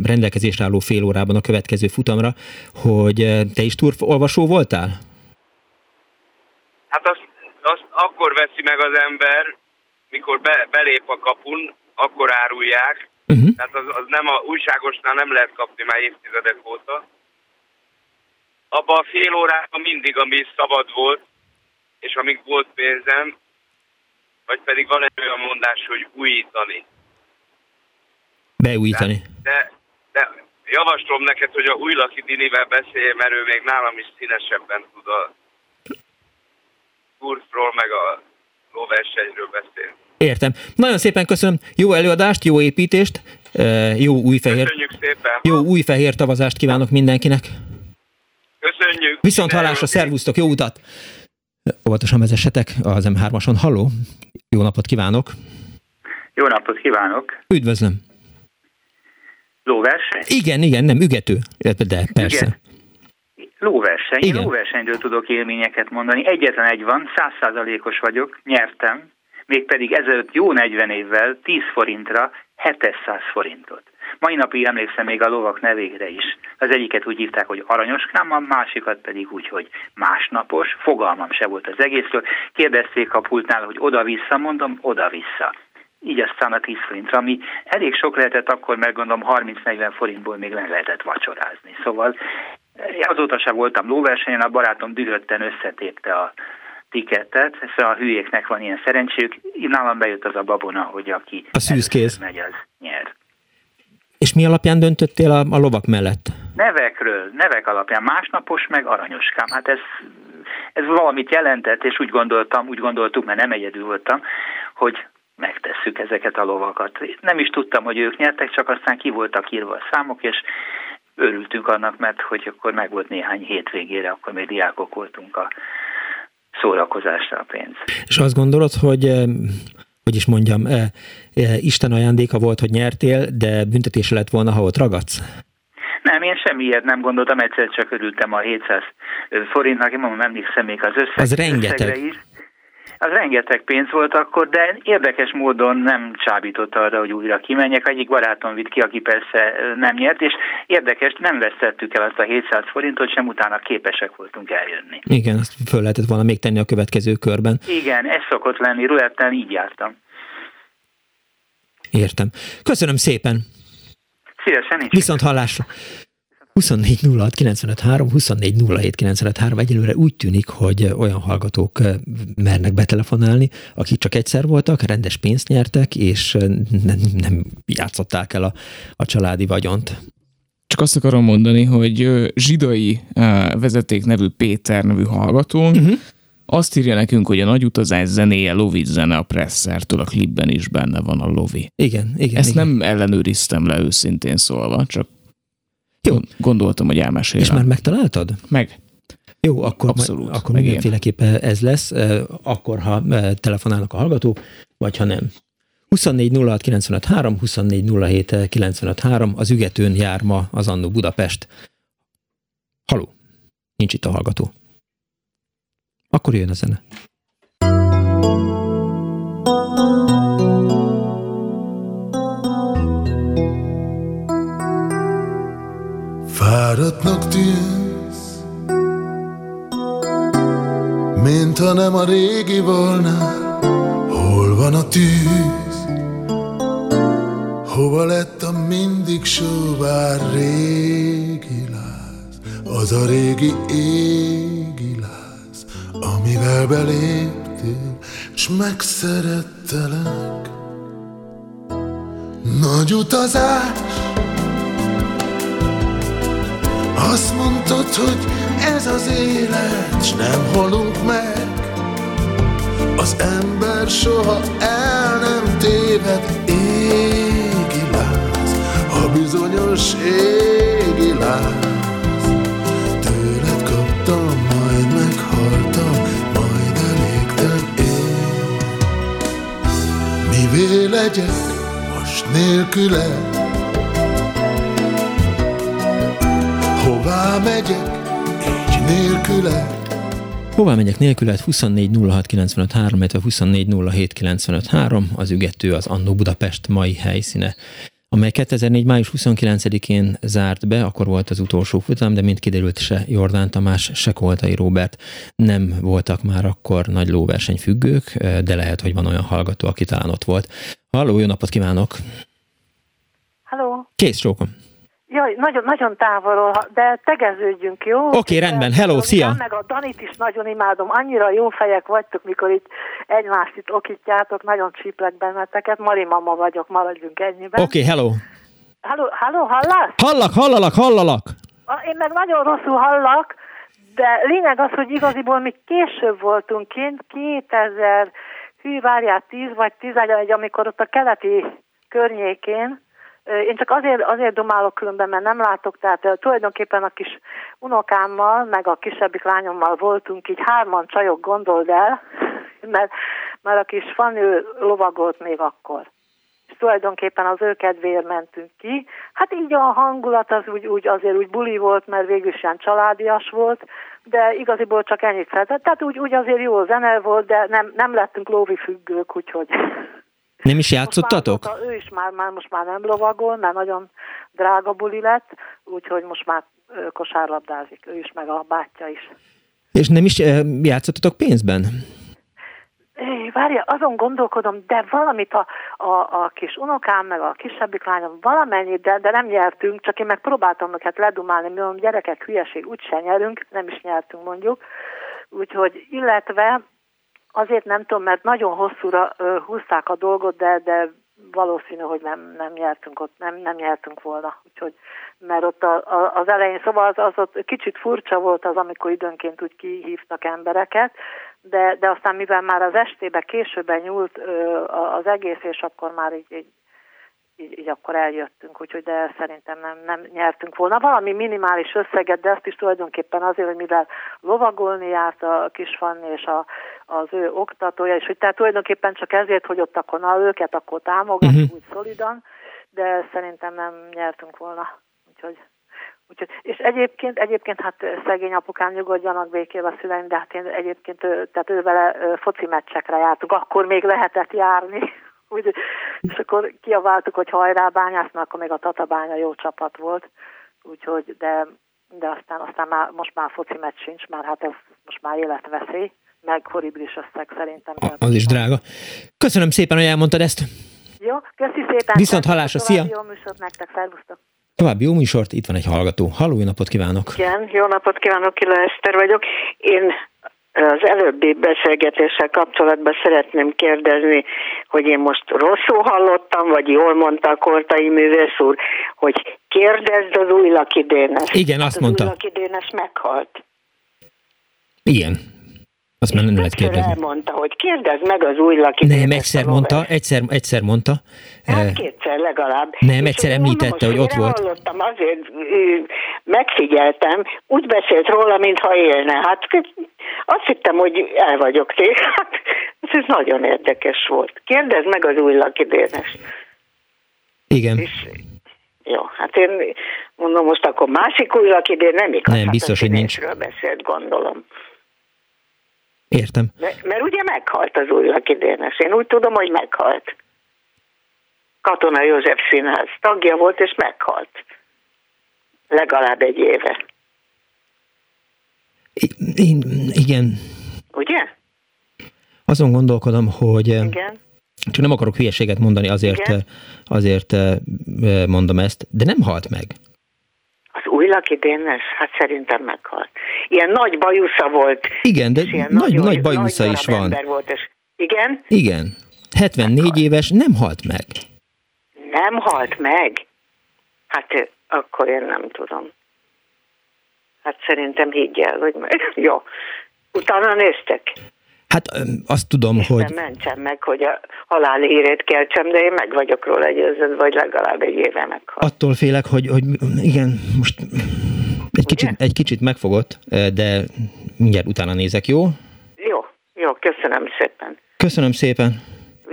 rendelkezésre álló fél órában a következő futamra, hogy te is turfolvasó voltál? Hát azt, azt akkor veszi meg az ember, mikor be, belép a kapun, akkor árulják. Uh-huh. Tehát az, az nem a újságosnál nem lehet kapni már évtizedek óta. Abban a fél órában mindig, ami szabad volt, és amíg volt pénzem, vagy pedig van egy olyan mondás, hogy újítani. Beújítani. De, de javaslom neked, hogy a Újlaki Dinivel beszélj, mert ő még nálam is színesebben tud a kurzról, meg a lóversenyről beszélni. Értem. Nagyon szépen köszönöm. Jó előadást, jó építést, jó új fehér, Köszönjük szépen! jó új fehér tavazást kívánok mindenkinek. Köszönjük! Viszont hallásra, szervusztok, jó utat! Óvatosan vezessetek az M3-ason. Halló, jó napot kívánok! Jó napot kívánok! Üdvözlöm! Lóverseny? Igen, igen, nem ügető, de persze. Igen. Lóverseny. Igen. Én lóversenyről tudok élményeket mondani. Egyetlen egy van, százszázalékos vagyok, nyertem, mégpedig ezelőtt jó 40 évvel 10 forintra 700 forintot. Mai napig emlékszem még a lovak nevére is. Az egyiket úgy hívták, hogy aranyoskám, a másikat pedig úgy, hogy másnapos. Fogalmam se volt az egészről. Kérdezték a pultnál, hogy oda-vissza, mondom, oda-vissza. Így aztán a 10 forintra, ami elég sok lehetett akkor, mert gondolom 30-40 forintból még meg lehetett vacsorázni. Szóval azóta sem voltam lóversenyen, a barátom dühötten összetépte a tikettet, szóval a hülyéknek van ilyen szerencséjük. Nálam bejött az a babona, hogy aki A szűzkéz. megy, az nyer. És mi alapján döntöttél a, a lovak mellett? Nevekről, nevek alapján másnapos, meg aranyoskám. Hát ez, ez valamit jelentett, és úgy gondoltam, úgy gondoltuk, mert nem egyedül voltam, hogy megtesszük ezeket a lovakat. Nem is tudtam, hogy ők nyertek, csak aztán ki voltak írva a számok, és örültünk annak, mert hogy akkor meg volt néhány hétvégére, akkor még diákok voltunk a szórakozásra a pénz. És azt gondolod, hogy hogy is mondjam, Isten ajándéka volt, hogy nyertél, de büntetés lett volna, ha ott ragadsz? Nem, én semmiért nem gondoltam, egyszer csak örültem a 700 forintnak, én mondom, emlékszem még az összeg, az rengeteg. is az rengeteg pénz volt akkor, de érdekes módon nem csábított arra, hogy újra kimenjek. Egyik barátom vitt ki, aki persze nem nyert, és érdekes, nem vesztettük el azt a 700 forintot, sem utána képesek voltunk eljönni. Igen, ezt föl lehetett volna még tenni a következő körben. Igen, ez szokott lenni, ruletten így jártam. Értem. Köszönöm szépen! Is. Viszont hallásra! 24 06 95 3, 24 07 95 3. Egyelőre úgy tűnik, hogy olyan hallgatók mernek betelefonálni, akik csak egyszer voltak, rendes pénzt nyertek, és nem, nem játszották el a, a családi vagyont. Csak azt akarom mondani, hogy zsidai vezeték nevű Péter nevű hallgató, uh-huh. Azt írja nekünk, hogy a nagy utazás zenéje Lovi zene a Presszertől, a klipben is benne van a Lovi. Igen, igen. Ezt igen. nem ellenőriztem le őszintén szólva, csak jó. Gondoltam, hogy elmesélem. És már megtaláltad? Meg. Jó, akkor, Abszolút, majd, akkor mindenféleképpen ez lesz, akkor ha telefonálnak a hallgatók, vagy ha nem. 24 06 95 3, 24 07 95 3, az ügetőn jár ma az Annó Budapest. Haló, nincs itt a hallgató. Akkor jön a zene. Fáradtnak tűnsz, mint ha nem a régi volna, hol van a tűz? Hova lett a mindig sóvár régi láz, az a régi égi láz, amivel beléptél, s megszerettelek. Nagy utazás, azt mondtad, hogy ez az élet, s nem halunk meg. Az ember soha el nem téved, égi láz, a bizonyos égi láz. Tőled kaptam, majd meghaltam, majd elégtem én. Mivé legyek most nélküled? Hová megyek, így nélküle? Hová megyek nélküled? 24 06 95 3, illetve 24 07 95 3, az ügető az Annó Budapest mai helyszíne amely 2004. május 29-én zárt be, akkor volt az utolsó futam, de mint kiderült se Jordán Tamás, se Koltai Róbert nem voltak már akkor nagy lóversenyfüggők, de lehet, hogy van olyan hallgató, aki talán ott volt. Halló, jó napot kívánok! Halló! Kész, csókom! Jaj, nagyon, nagyon távolról, de tegeződjünk, jó? Oké, okay, rendben. Hello, szia! Meg a Danit is nagyon imádom. Annyira jó fejek vagytok, mikor itt egymást itt okítjátok. Nagyon csíplek benneteket. Mari mama vagyok, maradjunk ennyiben. Oké, okay, hello! Hello, hello, hallasz? Hallak, hallalak, hallalak! Én meg nagyon rosszul hallak, de lényeg az, hogy igaziból mi később voltunk kint, 2000, hű, várjál, 10 vagy 11, amikor ott a keleti környékén, én csak azért, azért domálok különben, mert nem látok, tehát tulajdonképpen a kis unokámmal, meg a kisebbik lányommal voltunk, így hárman csajok gondold el, <laughs> mert, mert a kis fanő lovagolt még akkor. És tulajdonképpen az ő kedvéért mentünk ki. Hát így a hangulat az úgy, úgy azért úgy buli volt, mert végül is ilyen családias volt, de igaziból csak ennyit szeretett. Tehát úgy, úgy azért jó zene volt, de nem, nem lettünk lóvi függők, úgyhogy... <laughs> Nem is játszottatok? Már, ő is már, már most már nem lovagol, mert nagyon drága buli lett, úgyhogy most már kosárlabdázik, ő is, meg a bátyja is. És nem is játszottatok pénzben? É, várja, azon gondolkodom, de valamit a, a, a kis unokám, meg a kisebbik lányom valamennyit, de, de nem nyertünk, csak én meg próbáltam őket ledumálni, mondom, gyerekek, hülyeség, úgyse nyerünk, nem is nyertünk mondjuk. Úgyhogy, illetve Azért nem tudom, mert nagyon hosszúra húzták a dolgot, de, de valószínű, hogy nem, nem nyertünk ott, nem, nem nyertünk volna. Úgyhogy, mert ott a, a, az elején, szóval az, az ott kicsit furcsa volt az, amikor időnként úgy kihívtak embereket, de, de aztán mivel már az estébe későbben nyúlt ö, az egész, és akkor már így, így így, így akkor eljöttünk, úgyhogy de szerintem nem, nem nyertünk volna. Valami minimális összeget, de ezt is tulajdonképpen azért, hogy mivel lovagolni járt a kisfanni és a, az ő oktatója, és hogy tehát tulajdonképpen csak ezért, hogy ott akkor na, őket akkor támogatjuk uh-huh. úgy szolidan, de szerintem nem nyertünk volna. Úgyhogy Úgyhogy, és egyébként, egyébként hát szegény apukám nyugodjanak békébe a szüleim, de hát én egyébként tehát ővele foci meccsekre jártunk, akkor még lehetett járni. <laughs> Úgy, és akkor kiaváltuk, hogy hajrá bányász, mert akkor még a Tatabánya jó csapat volt. Úgyhogy, de, de aztán, aztán már, most már foci meccs sincs, mert hát ez most már életveszély, meg horribilis összeg szerintem. Az is drága. Köszönöm szépen, hogy elmondtad ezt. Jó, köszi szépen. Viszont hallásra, szia! Jó műsort nektek, szervusztok! További jó műsort, itt van egy hallgató. Halló, jó napot kívánok! Igen, jó napot kívánok, Kila Eszter vagyok. Én az előbbi beszélgetéssel kapcsolatban szeretném kérdezni, hogy én most rosszul hallottam, vagy jól mondta a kortai művész úr, hogy kérdezd az új lakidénes. Igen, azt az mondta. Az új lakidénes meghalt. Igen, azt már nem lehet kérdezni. elmondta, hogy kérdezd meg az új lakidénes. Nem, egyszer mondta, egyszer, egyszer mondta. Hát kétszer legalább. Nem, És egyszer említette, hogy ott volt. hallottam, azért megfigyeltem, úgy beszélt róla, mintha élne. Hát azt hittem, hogy el vagyok téged. <laughs> Hát, ez nagyon érdekes volt. Kérdezd meg az új lakidénes. Igen. Jó, hát én mondom most akkor másik új lakidén nem igaz. Nem, hát biztos, a hogy nincs. beszélt, gondolom. Értem. Mert, mert ugye meghalt az új lakidénes. Én úgy tudom, hogy meghalt. Katona József Színház tagja volt, és meghalt. Legalább egy éve. Én, igen, Ugye? azon gondolkodom, hogy eh, Igen. csak nem akarok hülyeséget mondani, azért, Igen. eh, azért eh, mondom ezt, de nem halt meg. Az új lakidénes? Hát szerintem meghalt. Ilyen nagy bajusza volt. Igen, de nagy, nagy bajusza nagy is van. Volt, és igen, Igen. 74 éves, nem halt meg. nem halt meg. Hát akkor én nem tudom. Hát szerintem higgyel, hogy meg. <laughs> Jó. Utána néztek. Hát azt tudom, hogy Nem mentsem meg, hogy a halál hírét keltsem, de én meg vagyok róla győződve, vagy legalább egy éve meghalt. attól félek, hogy, hogy igen, most egy kicsit, egy kicsit megfogott, de mindjárt utána nézek, jó? Jó, jó, köszönöm szépen. Köszönöm szépen.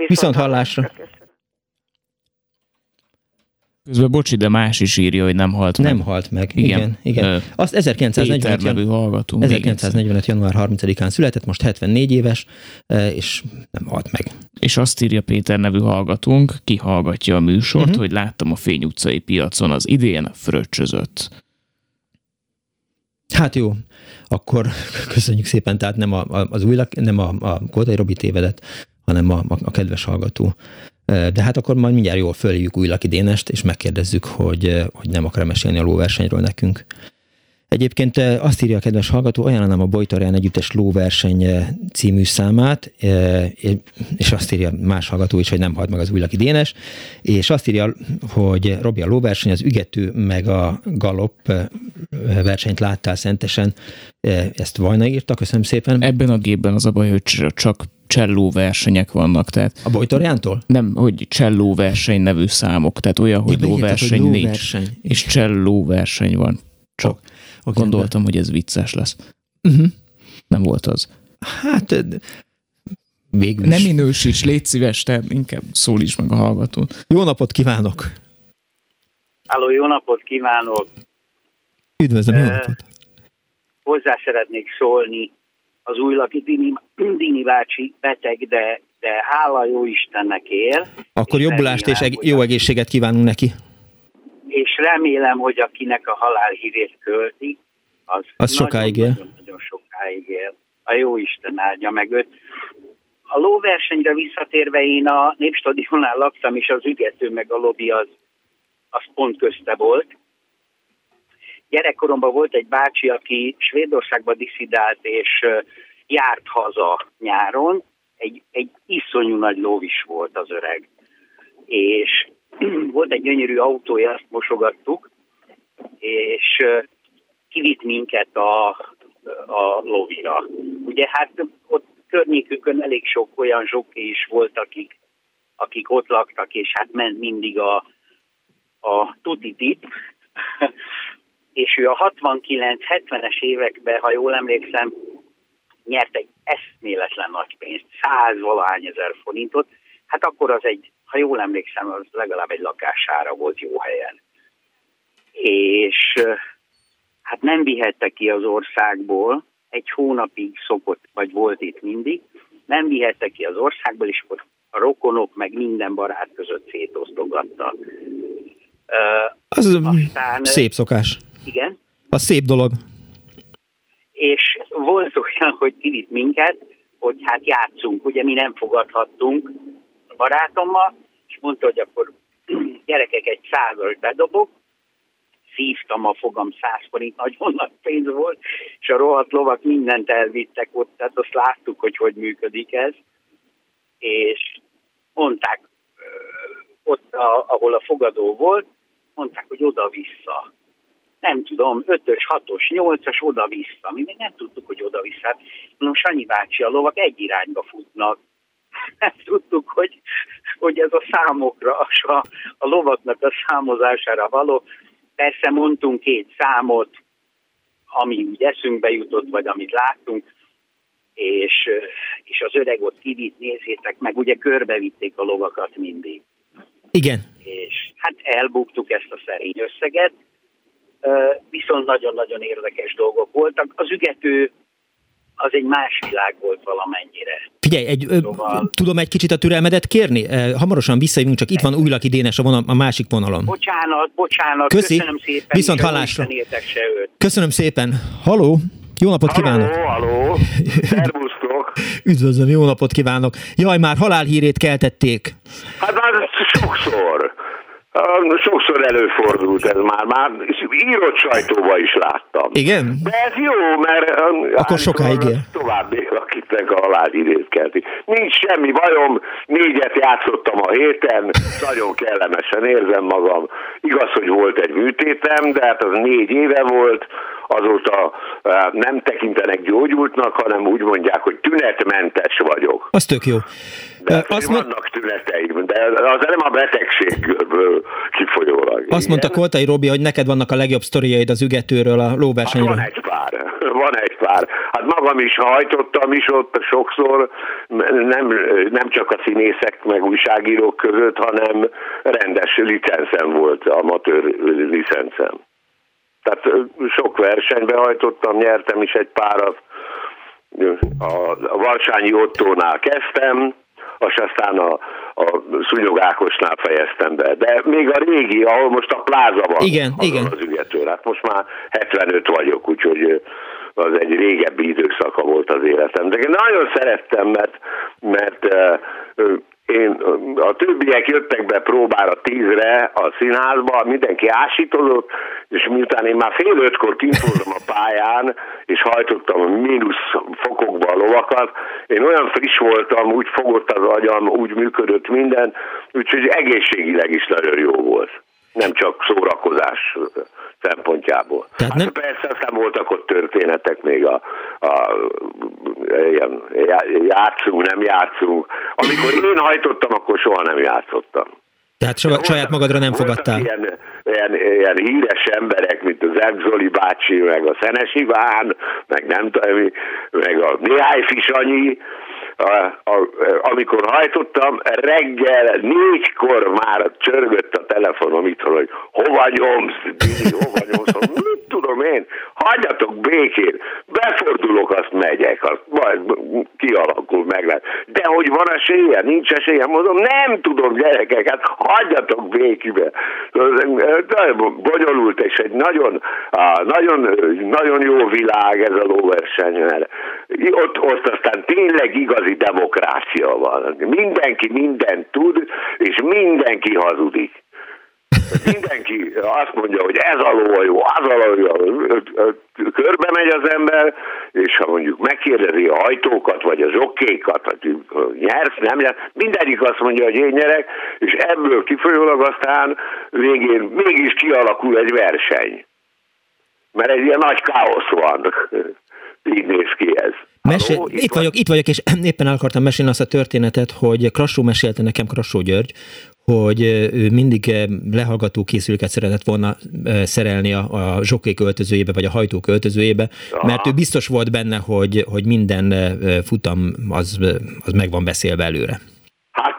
Viszont hallásra. Közben bocsi, de más is írja, hogy nem halt meg. Nem halt meg, igen. igen. Ö, Azt 1945, Péter nevű hallgató. még 1945. január 30-án született, most 74 éves, és nem halt meg. És azt írja Péter nevű hallgatónk, ki hallgatja a műsort, uh-huh. hogy láttam a Fény utcai piacon az idén fröccsözött. Hát jó, akkor <laughs> köszönjük szépen, tehát nem, a, a- az új, nem a, a Kódai Robi tévedett, hanem a, a, a kedves hallgató. De hát akkor majd mindjárt jól fölhívjuk új Laki Dénest, és megkérdezzük, hogy, hogy nem akar mesélni a lóversenyről nekünk. Egyébként eh, azt írja a kedves hallgató, ajánlanám a Bojtorján együttes lóverseny című számát, eh, és azt írja más hallgató is, hogy nem halt meg az új Laki Dénes, és azt írja, hogy Robi a lóverseny, az ügető meg a galop eh, versenyt láttál szentesen, ezt Vajna írta, köszönöm szépen. Ebben a gépben az a baj, hogy csak cselló versenyek vannak, tehát A Bojtorjántól? nem, hogy cselló verseny nevű számok, tehát olyan, hogy lóverseny nincs, és cselló verseny van. Csak oké, gondoltam, hogy ez vicces lesz. Uh-huh. Nem volt az. Hát végül Nem is. minősíts, légy szíves, te inkább szólíts meg a hallgatón. Jó napot kívánok! Háló, jó napot kívánok! Üdvözlöm, jó napot! Hozzá szeretnék szólni, az újlaki Dini, Dini bácsi beteg, de, de hála jó Istennek él, Akkor jobbulást és eg- jó egészséget kívánunk neki. És remélem, hogy akinek a halálhírét költi, az, Az sokáig él. Nagyon sokáig él. A jó Isten áldja meg őt. A lóversenyre visszatérve én a Népstadionnál laktam, és az ügető meg a lobby az, az pont közte volt. Gyerekkoromban volt egy bácsi, aki Svédországba diszidált, és járt haza nyáron. Egy, egy iszonyú nagy lóvis volt az öreg. És <clears throat> volt egy gyönyörű autója, azt mosogattuk, és kivitt minket a, a lovira. Ugye hát ott környékükön elég sok olyan zsoké is volt, akik, akik ott laktak, és hát ment mindig a, a Tutitit, <laughs> és ő a 69-70-es években, ha jól emlékszem, nyert egy eszméletlen nagy pénzt, száz valahány ezer forintot, hát akkor az egy, ha jól emlékszem, az legalább egy lakására volt jó helyen. És hát nem vihette ki az országból, egy hónapig szokott, vagy volt itt mindig, nem vihette ki az országból, és akkor a rokonok meg minden barát között szétosztogatta. Uh, az aztán, szép szokás. Igen. Az szép dolog. És volt olyan, hogy kivitt minket, hogy hát játszunk, ugye mi nem fogadhattunk a barátommal, és mondta, hogy akkor <clears throat> gyerekek egy százal bedobok, szívtam a fogam száz forint, nagyon nagy pénz volt, és a rohadt lovak mindent elvittek ott, tehát azt láttuk, hogy hogy működik ez, és mondták, ott, ahol a fogadó volt, mondták, hogy oda-vissza. Nem tudom, ötös, hatos, nyolcas, oda-vissza. Mi még nem tudtuk, hogy oda-vissza. Hát, mondom, Sanyi bácsi, a lovak egy irányba futnak. Tudtuk, hogy, hogy ez a számokra, a, a lovaknak a számozására való. Persze mondtunk két számot, ami úgy eszünkbe jutott, vagy amit láttunk, és, és az öreg ott kivitt, nézzétek meg, ugye körbevitték a lovakat mindig. Igen. És hát elbuktuk ezt a szerény összeget, viszont nagyon-nagyon érdekes dolgok voltak. Az ügető az egy más világ volt valamennyire. Figyelj, egy, szóval... tudom egy kicsit a türelmedet kérni? Hamarosan visszajövünk, csak itt van Újlaki Dénes a, vonal, a másik vonalon. Bocsánat, bocsánat, Köszi. köszönöm szépen. Viszont hallásra. Köszönöm szépen. Haló, jó napot halló, kívánok! Halló, Szervusztok! <laughs> Üdvözlöm, jó napot kívánok! Jaj, már halálhírét keltették. Hát már sokszor. Sokszor előfordult ez már, már írott sajtóba is láttam. Igen? De ez jó, mert Akkor sokáig él. Tovább él, akiknek a kelti. Nincs semmi bajom, négyet játszottam a héten, nagyon kellemesen érzem magam. Igaz, hogy volt egy műtétem, de hát az négy éve volt, azóta nem tekintenek gyógyultnak, hanem úgy mondják, hogy tünetmentes vagyok. Az tök jó. De azt vannak az nem a betegségből kifolyólag. Azt mondta Koltai Robi, hogy neked vannak a legjobb sztoriaid az ügetőről, a lóversenyről. Hát van egy pár, van egy pár. Hát magam is hajtottam is ott sokszor, nem, nem csak a színészek meg újságírók között, hanem rendes licenszem volt, amatőr licencem. Tehát sok versenybe hajtottam, nyertem is egy párat. A Valsányi Ottónál kezdtem, és aztán a, a Szúnyogákosnál fejeztem be. De még a régi, ahol most a pláza van, igen, az igen. az ügető. Hát most már 75 vagyok, úgyhogy az egy régebbi időszaka volt az életem. De én nagyon szerettem, mert, mert én, a többiek jöttek be próbára tízre a színházba, mindenki ásítozott, és miután én már fél ötkor kint voltam a pályán, és hajtottam a mínusz fokokba a lovakat, én olyan friss voltam, úgy fogott az agyam, úgy működött minden, úgyhogy egészségileg is nagyon jó volt. Nem csak szórakozás szempontjából. Tehát nem... hát persze aztán voltak ott történetek még a, a ilyen, játszunk, nem játszunk. Amikor <clears throat> én hajtottam, akkor soha nem játszottam. Tehát so, saját magadra nem fogadtál? Ilyen, ilyen, ilyen híres emberek, mint az Zoli bácsi, meg a Szenes Iván, meg nem tudom, meg a Mihály Fisanyi, a, amikor hajtottam, reggel négykor már csörgött a telefonom itt, hogy hova nyomsz, Dini, hova nyomsz, mit tudom én, hagyjatok békén, befordulok, azt megyek, azt majd kialakul, meg lehet. De hogy van esélye, nincs esélye, mondom, nem tudom gyerekek, hát hagyjatok békibe. Bonyolult, és egy nagyon, nagyon, nagyon jó világ ez a lóverseny, mert ott, ott aztán tényleg igaz igazi demokrácia van. Mindenki mindent tud, és mindenki hazudik. Mindenki azt mondja, hogy ez a ló az a ló. Körbe megy az ember, és ha mondjuk megkérdezi a hajtókat, vagy a zsokkékat, hogy nyersz, nem nyersz, mindegyik azt mondja, hogy én nyerek, és ebből kifolyólag aztán végén mégis kialakul egy verseny. Mert egy ilyen nagy káosz van. Így néz ki ez. Mesél, Halló, itt, itt vagyok, itt vagyok, és <clears throat> éppen el akartam mesélni azt a történetet, hogy Krassó mesélte nekem, Krassó György, hogy ő mindig lehallgató készülőket szeretett volna szerelni a, a zsoké költözőjébe, vagy a hajtó költözőjébe, mert ő biztos volt benne, hogy, hogy minden futam az, az meg van beszélve előre. Hát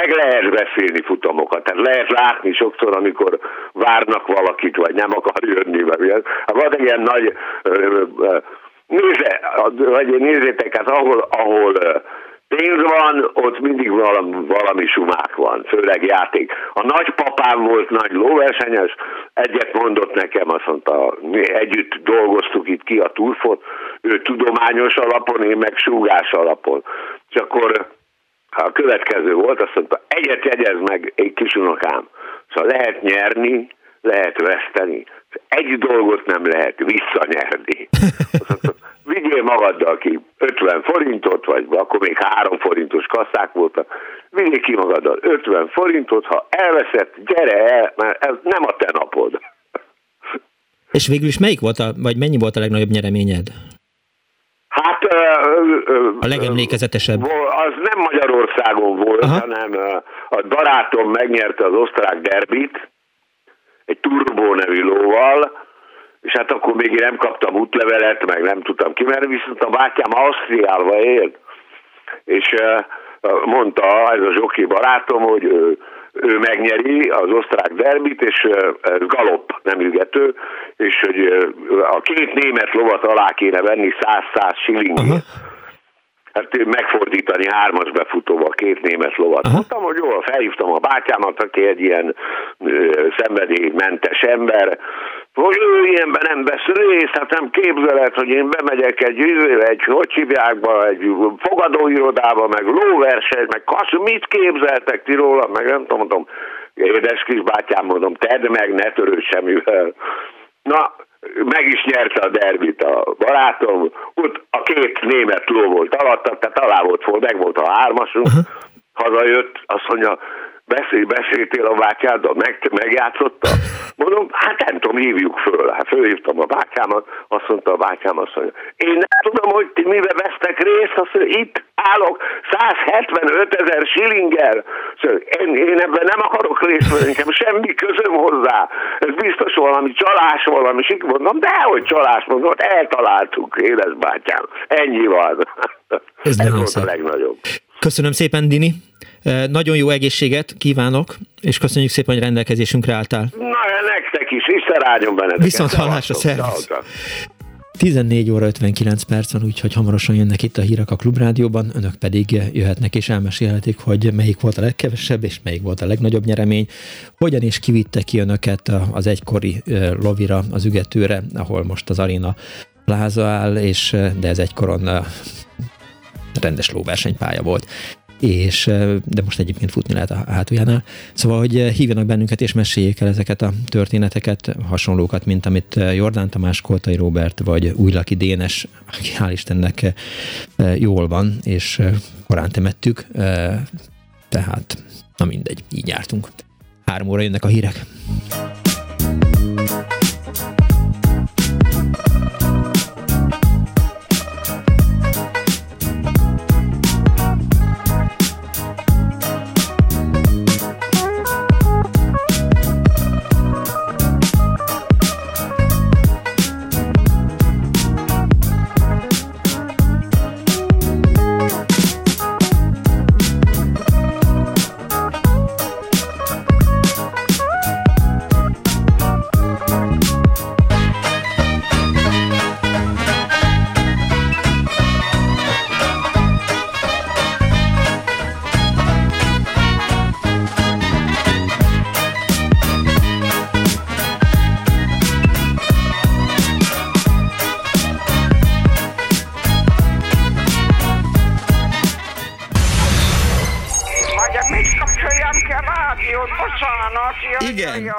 meg lehet beszélni futamokat, tehát lehet látni sokszor, amikor várnak valakit, vagy nem akar jönni, vagy ilyen. Hát van egy ilyen nagy, nézze, vagy nézzétek, hát ahol, ahol pénz van, ott mindig valami, valami sumák van, főleg játék. A nagypapám volt nagy lóversenyes, egyet mondott nekem, azt mondta, mi együtt dolgoztuk itt ki a turfot, ő tudományos alapon, én meg súgás alapon. És akkor a következő volt, azt mondta, egyet jegyez meg, egy kisunokám. Szóval lehet nyerni, lehet veszteni. Egy dolgot nem lehet visszanyerni. <laughs> Azt mondta, vigyél magaddal ki 50 forintot, vagy akkor még 3 forintos kasszák voltak, vigyél ki magaddal 50 forintot, ha elveszett, gyere el, mert ez nem a te napod. És végül is melyik volt a, vagy mennyi volt a legnagyobb nyereményed? Hát... A legemlékezetesebb. Az nem Magyarországon volt, Aha. hanem a barátom megnyerte az osztrák derbit, egy turbó nevű lóval, és hát akkor még én nem kaptam útlevelet, meg nem tudtam kimenni, viszont a bátyám Ausztriálva élt, és mondta ez a zsoki barátom, hogy ő, ő megnyeri az osztrák derbit, és ez galop, nem ügető, és hogy a két német lovat alá kéne venni 100-100 shillingért. Hát megfordítani hármas befutóval két német lovat. Aha. Mondtam, hogy jól, felhívtam a bátyámat, aki egy ilyen ö, szenvedélymentes ember, hogy ő ilyenben nem vesz részt, hát nem képzeled, hogy én bemegyek egy, egy hogy hívjákba, egy fogadóirodába, meg lóverseny, meg kasz, mit képzeltek ti róla, meg nem tudom, mondom, édes kis bátyám, mondom, tedd meg, ne törődj semmivel. Na, meg is nyerte a derbit a barátom, ott a két német ló volt alatta, tehát alá volt, meg volt a hármasunk, uh-huh. hazajött, azt mondja, beszélj, beszéltél a bátyáddal, meg, megjátszotta? Mondom, hát nem tudom, hívjuk föl. Hát fölhívtam a bátyámat, azt mondta a bátyám, azt mondja, én nem tudom, hogy ti mivel vesztek részt, azt mondja, itt állok 175 ezer shillinger. Szóval én, én ebben nem akarok részt venni, nekem semmi közöm hozzá. Ez biztos valami csalás, valami sik. Mondom, de hogy csalás, mondom, eltaláltuk, édes bátyám. Ennyi van. Ez, Ez volt a legnagyobb. Köszönöm szépen, Dini. Nagyon jó egészséget kívánok, és köszönjük szépen, hogy rendelkezésünkre álltál. Na, nektek is, Isten áldjon benneteket. Viszont hallásra, szervusz. 14 óra 59 perc van, úgyhogy hamarosan jönnek itt a hírek a Klubrádióban, önök pedig jöhetnek és elmesélhetik, hogy melyik volt a legkevesebb, és melyik volt a legnagyobb nyeremény, hogyan is kivitte ki önöket az egykori lovira, az ügetőre, ahol most az Arena pláza áll, és, de ez egykoron rendes lóversenypálya volt és, de most egyébként futni lehet a hátuljánál. Szóval, hogy hívjanak bennünket és meséljék el ezeket a történeteket, hasonlókat, mint amit Jordán Tamás, Koltai Robert vagy Újlaki Dénes, aki hál' Istennek jól van, és korán temettük, tehát na mindegy, így jártunk. Három óra jönnek a hírek.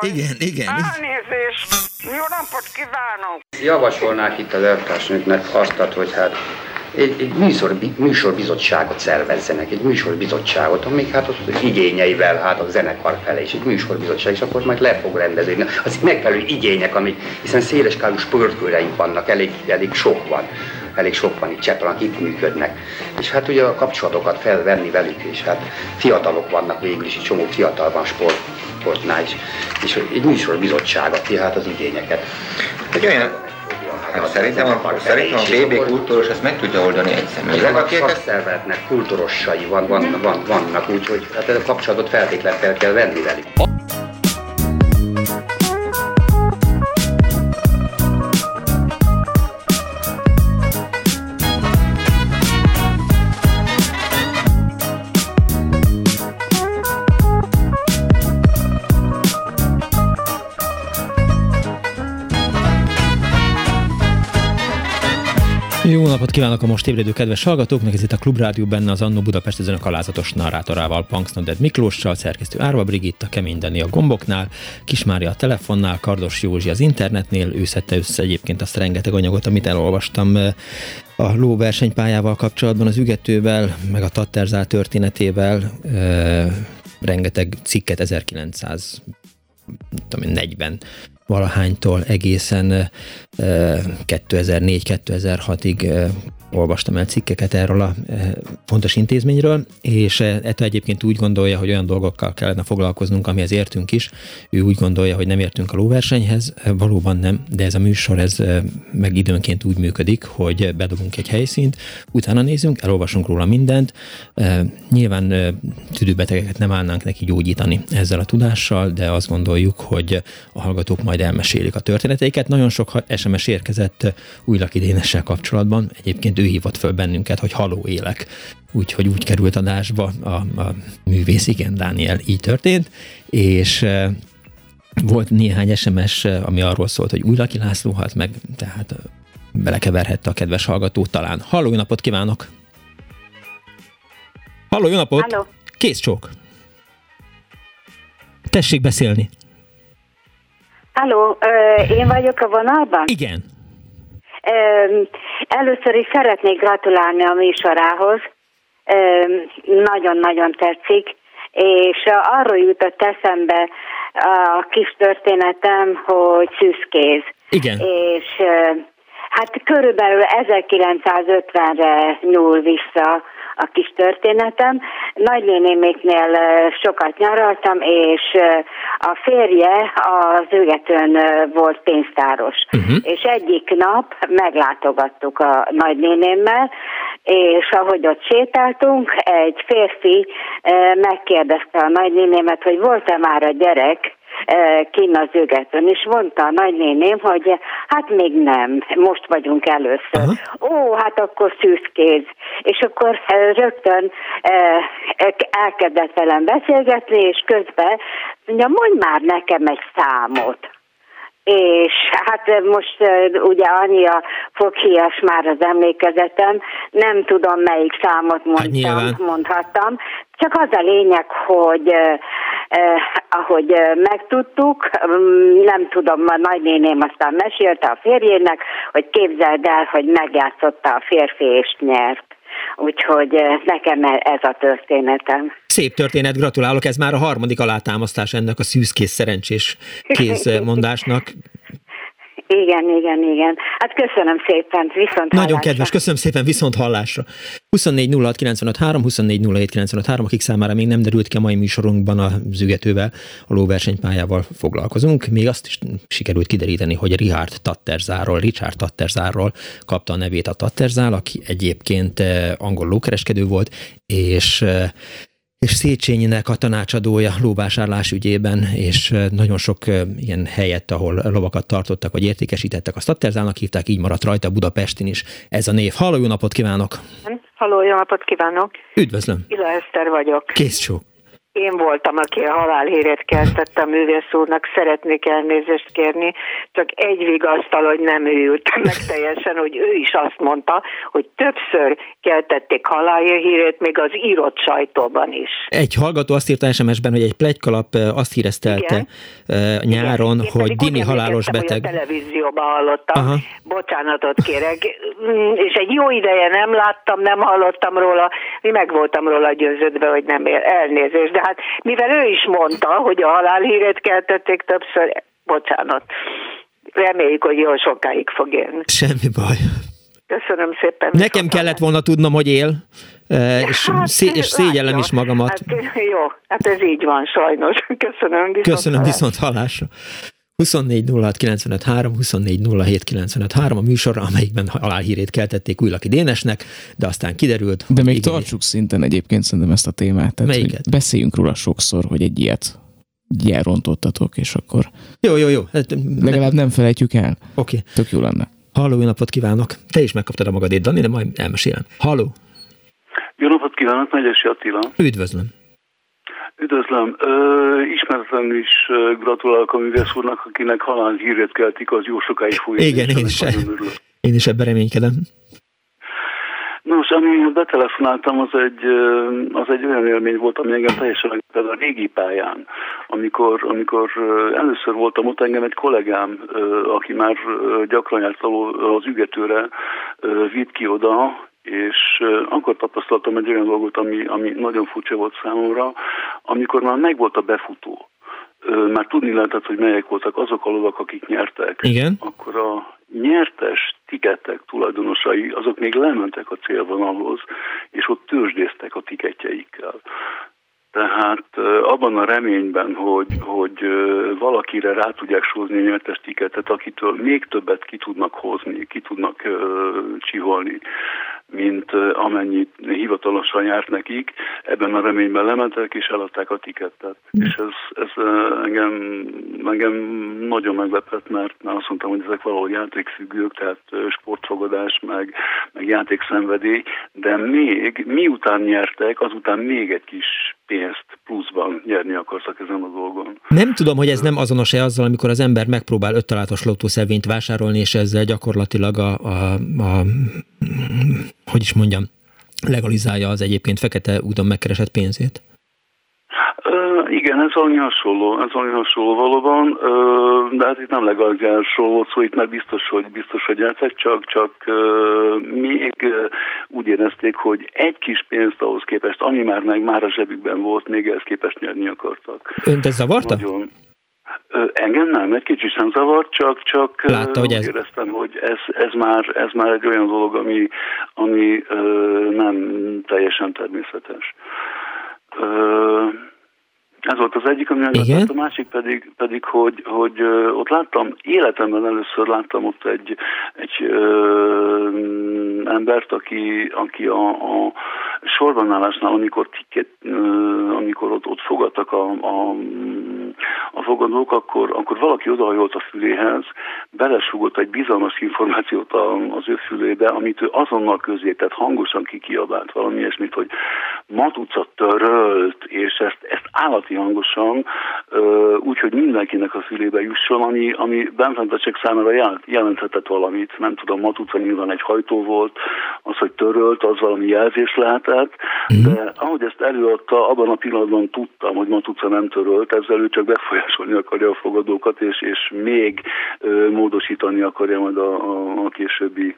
Igen, igen. Elnézést! Jó napot kívánok! Javasolnák itt az elvtársnőknek azt, hogy hát egy, egy műsor, műsorbizottságot szervezzenek, egy műsorbizottságot, amik hát az igényeivel, hát a zenekar felé, és egy műsorbizottság, és akkor majd le fog rendezni. Az megfelelő igények, amik, hiszen széleskálú sportkőreink vannak, elég, elég sok van elég sok van itt Csepel, itt működnek. És hát ugye a kapcsolatokat felvenni velük, és hát fiatalok vannak végül is, egy csomó fiatal van sport, sportnál is. És egy műsorbizottság adja hát az igényeket. Egy olyan Hát szerintem a, szerintem a BB kultúros ezt meg tudja oldani egy személyleg. A szakszervezetnek kultúrossai van, van, van, vannak, úgyhogy hát a kapcsolatot feltétlenül fel kell venni velük. Jó napot kívánok a most ébredő kedves hallgatóknak, ez itt a Klubrádió benne az Annó Budapest ezen a alázatos narrátorával, Punksnoded Miklóssal, szerkesztő Árva Brigitta, Kemény Dani a gomboknál, Kismária a telefonnál, Kardos Józsi az internetnél, ő szedte össze egyébként azt rengeteg anyagot, amit elolvastam eh, a ló versenypályával kapcsolatban, az ügetővel, meg a Tatterzál történetével, e, rengeteg cikket 1940 valahánytól egészen 2004-2006-ig olvastam el cikkeket erről a fontos intézményről, és ettől egyébként úgy gondolja, hogy olyan dolgokkal kellene foglalkoznunk, amihez értünk is. Ő úgy gondolja, hogy nem értünk a lóversenyhez, valóban nem, de ez a műsor ez meg időnként úgy működik, hogy bedobunk egy helyszínt, utána nézünk, elolvasunk róla mindent. Nyilván tüdőbetegeket nem állnánk neki gyógyítani ezzel a tudással, de azt gondoljuk, hogy a hallgatók majd elmesélik a történeteiket. Nagyon sok SMS érkezett új lakidénessel kapcsolatban. Egyébként ő hívott föl bennünket, hogy haló élek. Úgyhogy úgy került adásba a, a művész, igen, Dániel, így történt, és e, volt néhány SMS, ami arról szólt, hogy új Laki László halt meg, tehát belekeverhette a kedves hallgató talán. Halló, jó napot kívánok! Halló, jó napot! Halló. Kész csók! Tessék beszélni! Halló, én vagyok a vonalban? Igen. Először is szeretnék gratulálni a műsorához. Nagyon-nagyon tetszik, és arról jutott eszembe a kis történetem, hogy szűzkéz. Igen. És hát körülbelül 1950-re nyúl vissza a kis történetem. Nagynénéméknél sokat nyaraltam, és a férje az őgetőn volt pénztáros. Uh-huh. És egyik nap meglátogattuk a nagynénémmel, és ahogy ott sétáltunk, egy férfi megkérdezte a nagynénémet, hogy volt-e már a gyerek, kinn az ügetön, és mondta a nagynéném, hogy hát még nem, most vagyunk először. Aha. Ó, hát akkor szűzkéz. És akkor rögtön elkezdett velem beszélgetni, és közben mondja, mondj már nekem egy számot és hát most ugye annyi a foghíjas már az emlékezetem, nem tudom melyik számot mondtam, hát mondhattam, csak az a lényeg, hogy eh, ahogy megtudtuk, nem tudom, a nagynéném aztán mesélte a férjének, hogy képzeld el, hogy megjátszotta a férfi és nyert. Úgyhogy nekem ez a történetem. Szép történet, gratulálok, ez már a harmadik alátámasztás ennek a szűzkész szerencsés kézmondásnak. Igen, igen, igen. Hát köszönöm szépen, viszont Nagyon hallásra. kedves, köszönöm szépen, viszont hallásra. 24 06 akik számára még nem derült ki a mai műsorunkban a zügetővel, a lóversenypályával foglalkozunk. Még azt is sikerült kideríteni, hogy Richard Tatterzáról, Richard Tatterzáról kapta a nevét a Tatterzál, aki egyébként eh, angol lókereskedő volt, és eh, és Széchenyinek a tanácsadója lóvásárlás ügyében, és nagyon sok ilyen helyet, ahol lovakat tartottak, vagy értékesítettek, azt Tatterzának hívták, így maradt rajta Budapestin is ez a név. Halló, jó napot kívánok! Halló, jó napot kívánok! Üdvözlöm! Ila Eszter vagyok. Kész csók! Én voltam, aki a halálhírét keltette a művész úrnak, szeretnék elnézést kérni, csak egy vigasztal, hogy nem ültem <laughs> meg teljesen, hogy ő is azt mondta, hogy többször keltették halálhírét, még az írott sajtóban is. Egy hallgató azt írta SMS-ben, hogy egy plegykalap azt híreztelte Igen. nyáron, Igen. hogy Dimi halálos beteg. Hogy a televízióban hallottam, Aha. bocsánatot kérek, mm, és egy jó ideje nem láttam, nem hallottam róla, mi meg voltam róla győződve, hogy nem él. Elnézést, de hát mivel ő is mondta, hogy a halálhíret keltették többször, bocsánat, reméljük, hogy jól sokáig fog élni. Semmi baj. Köszönöm szépen. Nekem kellett volna tudnom, hogy él, és, hát, szé- és szégyellem is magamat. Hát, jó, hát ez így van sajnos. Köszönöm. Viszont Köszönöm viszont hallásra. 24 06 3, 24 a műsorra, amelyikben aláhírét keltették Újlaki Dénesnek, de aztán kiderült... De még igen, tartsuk szinten egyébként szerintem ezt a témát. Tehát, Melyiket? Beszéljünk róla sokszor, hogy egy ilyet elrontottatok, és akkor... Jó, jó, jó. Hát, Legalább nem felejtjük el. Oké. Okay. Tök jó lenne. Halló, jó napot kívánok! Te is megkaptad a magadét, Dani, de majd elmesélem. Halló! Jó napot kívánok, Megyesi Attila! Üdvözlöm! Üdvözlöm! Ö, ismeretlen is gratulálok a művész úrnak, akinek halál hírét keltik, az jó sokáig fújja. Igen, én is, én is ebben reménykedem. Nos, ami betelefonáltam, az egy, az egy olyan élmény volt, ami engem teljesen a régi pályán. Amikor, amikor először voltam ott, engem egy kollégám, aki már gyakran járt az ügetőre, vitt ki oda, és akkor tapasztaltam egy olyan dolgot, ami, ami nagyon furcsa volt számomra, amikor már megvolt a befutó, már tudni lehetett, hogy melyek voltak azok a lovak, akik nyertek. Igen. Akkor a nyertes tiketek tulajdonosai, azok még lementek a célvonalhoz, és ott tőzsdéztek a tiketjeikkel. Tehát abban a reményben, hogy, hogy valakire rá tudják sózni a nyertes tiketet, akitől még többet ki tudnak hozni, ki tudnak csiholni, mint amennyit hivatalosan járt nekik. Ebben a reményben lementek és eladták a tikettet. És ez, ez engem, engem nagyon meglepett, mert már azt mondtam, hogy ezek valahol játékfüggők, tehát sportfogadás, meg, meg játékszenvedély, de még miután nyertek, azután még egy kis pénzt pluszban nyerni akartak ezen a dolgon. Nem tudom, hogy ez nem azonos-e azzal, amikor az ember megpróbál öttalátos lottószervényt vásárolni, és ezzel gyakorlatilag a, a, a hogy is mondjam, legalizálja az egyébként fekete úton megkeresett pénzét? Uh, igen, ez valami hasonló, ez valami hasonló valóban, uh, de hát itt nem legalizálásról volt szó, itt már biztos, hogy biztos, hogy játszik, csak, csak uh, még úgy érezték, hogy egy kis pénzt ahhoz képest, ami már meg már a zsebükben volt, még ehhez képest nyerni akartak. Önt ez zavarta? Nagyon. Engem nem, egy kicsit sem zavart, csak, csak Látta, hogy ez... éreztem, hogy ez, ez, már, ez már egy olyan dolog, ami, ami nem teljesen természetes. Ez volt az egyik, ami a másik pedig, pedig hogy, hogy ott láttam, életemben először láttam ott egy, egy ö, embert, aki, aki a, a sorbanállásnál, amikor, tiket, ö, amikor ott, ott fogadtak a, a, a fogadók, akkor, akkor valaki odahajolt a füléhez, belesugott egy bizalmas információt az ő fülébe, amit ő azonnal közé tett, hangosan kikiabált valami ilyesmit, hogy Matuca törölt, és ezt, ezt állat állati hangosan, úgyhogy mindenkinek a fülébe jusson, ami, ami benfentecsek számára jelenthetett valamit. Nem tudom, Matuca nyilván egy hajtó volt, az, hogy törölt, az valami jelzés lehetett, mhm. de ahogy ezt előadta, abban a pillanatban tudtam, hogy Matuca nem törölt, ezzel ő csak befolyásolni akarja a fogadókat, és, és még módosítani akarja majd a, a, a későbbi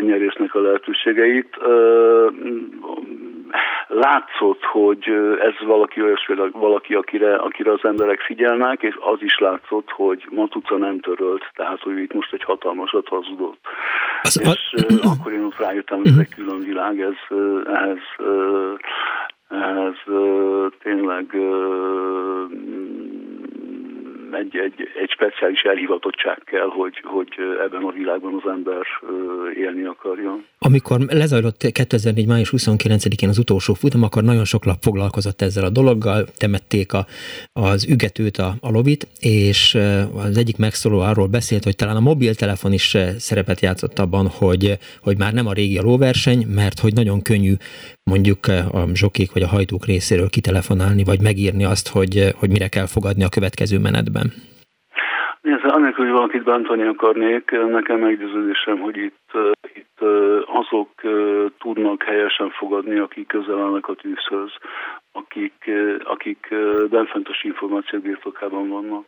nyerésnek a lehetőségeit. Látszott, hogy ez valaki olyasmi, valaki, akire, akire az emberek figyelnek, és az is látszott, hogy Matuca nem törölt, tehát hogy itt most egy hatalmasat hazudott. Az, és a... akkor én ott rájöttem, hogy ez egy külön világ, ez, ehhez, ehhez tényleg egy, egy, egy speciális elhivatottság kell, hogy, hogy ebben a világban az ember élni akarjon. Amikor lezajlott 2004. május 29-én az utolsó futam, akkor nagyon sok lap foglalkozott ezzel a dologgal, temették a, az ügetőt, a, a lobit, és az egyik megszóló arról beszélt, hogy talán a mobiltelefon is szerepet játszott abban, hogy, hogy már nem a régi a lóverseny, mert hogy nagyon könnyű mondjuk a zsokik vagy a hajtók részéről kitelefonálni, vagy megírni azt, hogy, hogy mire kell fogadni a következő menetben? Nézd, anélkül, hogy valakit bántani akarnék, nekem meggyőződésem, hogy itt, itt azok tudnak helyesen fogadni, akik közel állnak a tűzhöz, akik, akik benfentes információk birtokában vannak.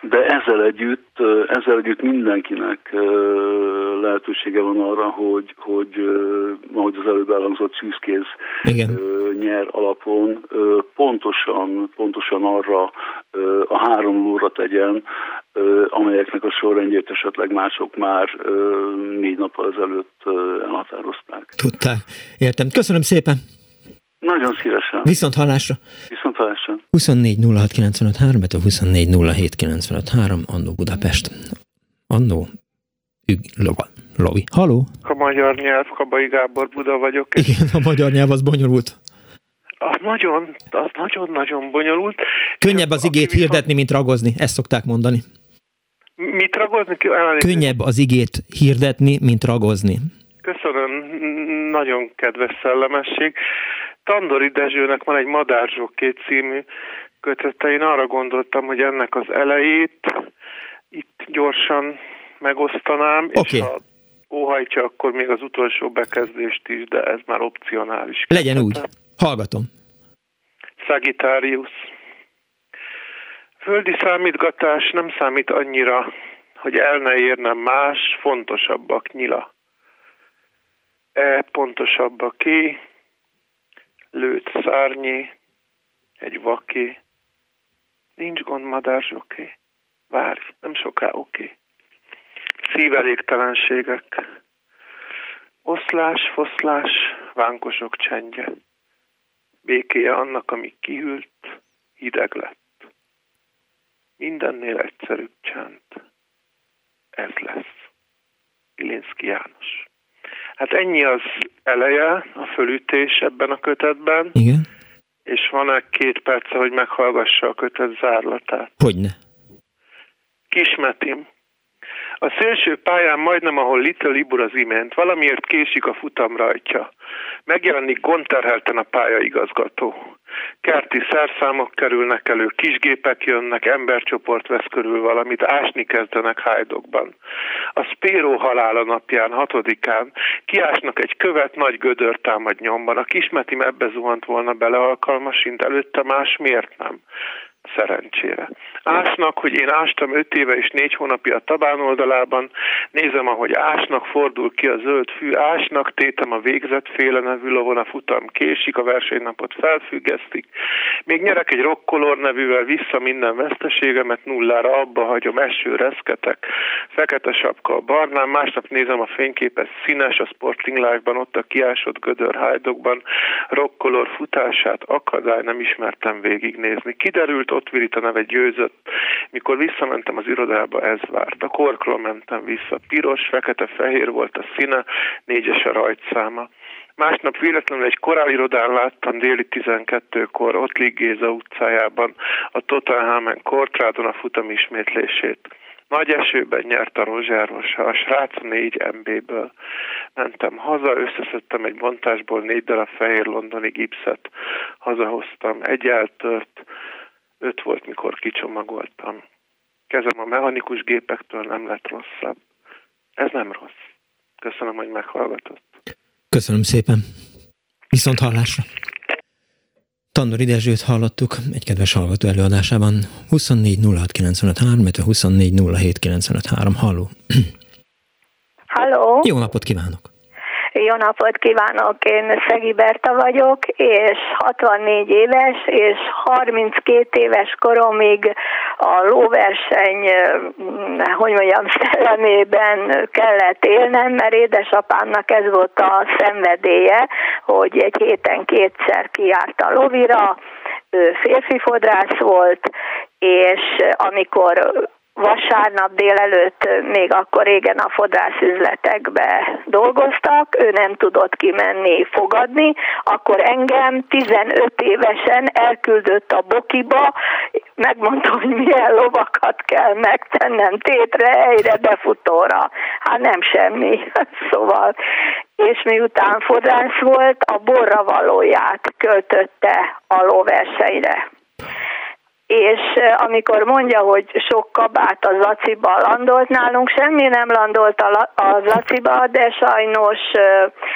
De ezzel együtt, ezzel együtt mindenkinek lehetősége van arra, hogy, hogy ahogy az előbb elhangzott szűzkéz Igen. nyer alapon pontosan, pontosan arra a három lóra tegyen, amelyeknek a sorrendjét esetleg mások már négy nappal ezelőtt elhatározták. Tudták. Értem. Köszönöm szépen. Nagyon szívesen. Viszont hallásra. Viszont hallásra. 24 06 95 3, 24 07 95 3, Annó Budapest. Annó Lova. Lovi. Haló? A magyar nyelv, Kabai Gábor Buda vagyok. Igen, a magyar nyelv az bonyolult. Az nagyon, az nagyon-nagyon bonyolult. Könnyebb az igét viszont... hirdetni, mint ragozni, ezt szokták mondani. Mit ragozni? Könnyebb az igét hirdetni, mint ragozni. Köszönöm, nagyon kedves szellemesség. Tandori Dezsőnek van egy két című kötete. Én arra gondoltam, hogy ennek az elejét itt gyorsan megosztanám, okay. és ha óhajtja, akkor még az utolsó bekezdést is, de ez már opcionális. Legyen kötete. úgy. Hallgatom. Sagittarius. Földi számítgatás nem számít annyira, hogy el ne érnem más, fontosabbak nyila. E pontosabb a ki, lőtt szárnyi, egy vaki, nincs gond madársoké, várj, nem soká oké. Szívelégtelenségek, oszlás, foszlás, vánkosok csendje, békéje annak, ami kihűlt, hideg lett. Mindennél egyszerűbb csend. Ez lesz. Ilinszki János. Hát ennyi az eleje, a fölütés ebben a kötetben. Igen. És van-e két perc, hogy meghallgassa a kötet zárlatát? Hogyne. Kismetim. A szélső pályán majdnem, ahol Little Libur az imént, valamiért késik a futam rajtja. Megjelenik gondterhelten a pályaigazgató. Kerti szerszámok kerülnek elő, kisgépek jönnek, embercsoport vesz körül valamit, ásni kezdenek hájdokban. A Spéró halála napján, hatodikán kiásnak egy követ, nagy gödör támad nyomban. A kismetim ebbe zuhant volna bele alkalmasint, előtte más miért nem? Szerencsére. Ásnak, hogy én ástam öt éve és négy hónapja a Tabán oldalában, nézem, ahogy ásnak, fordul ki a zöld fű, ásnak, tétem a végzett féle nevű lovon a futam késik, a versenynapot felfüggesztik. Még nyerek egy rokkolor nevűvel vissza minden veszteségemet nullára, abba hagyom, eső, reszketek, fekete sapka a barnán, másnap nézem a fényképet színes, a Sporting Live-ban, ott a kiásott gödör hájdokban, rokkolor futását, akadály nem ismertem végignézni. Kiderült, ott virit a neve győzött. Mikor visszamentem az irodába, ez várt. A korkról mentem vissza. Piros, fekete, fehér volt a színe, négyes a rajtszáma. Másnap véletlenül egy korálirodán láttam déli 12-kor ott Géza utcájában a Tottenhamen kortrádon a futam ismétlését. Nagy esőben nyert a Rozsáros, a srác 4 MB-ből. Mentem haza, összeszedtem egy bontásból négy darab fehér londoni gipszet. Hazahoztam, egy eltört, öt volt, mikor kicsomagoltam. Kezem a mechanikus gépektől nem lett rosszabb. Ez nem rossz. Köszönöm, hogy meghallgatott. Köszönöm szépen. Viszont hallásra. Tandor Dezsőt hallottuk egy kedves hallgató előadásában. 24 06 95 3, 24 07 95 3. Halló. Halló. Jó napot kívánok. Jó napot kívánok, én Szegi Berta vagyok, és 64 éves, és 32 éves koromig a lóverseny, hogy mondjam, szellemében kellett élnem, mert édesapámnak ez volt a szenvedélye, hogy egy héten kétszer kiárt a lovira, férfi fodrász volt, és amikor vasárnap délelőtt még akkor régen a fodrászüzletekbe dolgoztak, ő nem tudott kimenni fogadni, akkor engem 15 évesen elküldött a bokiba, megmondta, hogy milyen lovakat kell megtennem tétre, helyre, befutóra. Hát nem semmi, <laughs> szóval. És miután fodrász volt, a borra valóját költötte a lóversenyre és amikor mondja, hogy sok kabát a zaciba landolt, nálunk semmi nem landolt a zaciba, de sajnos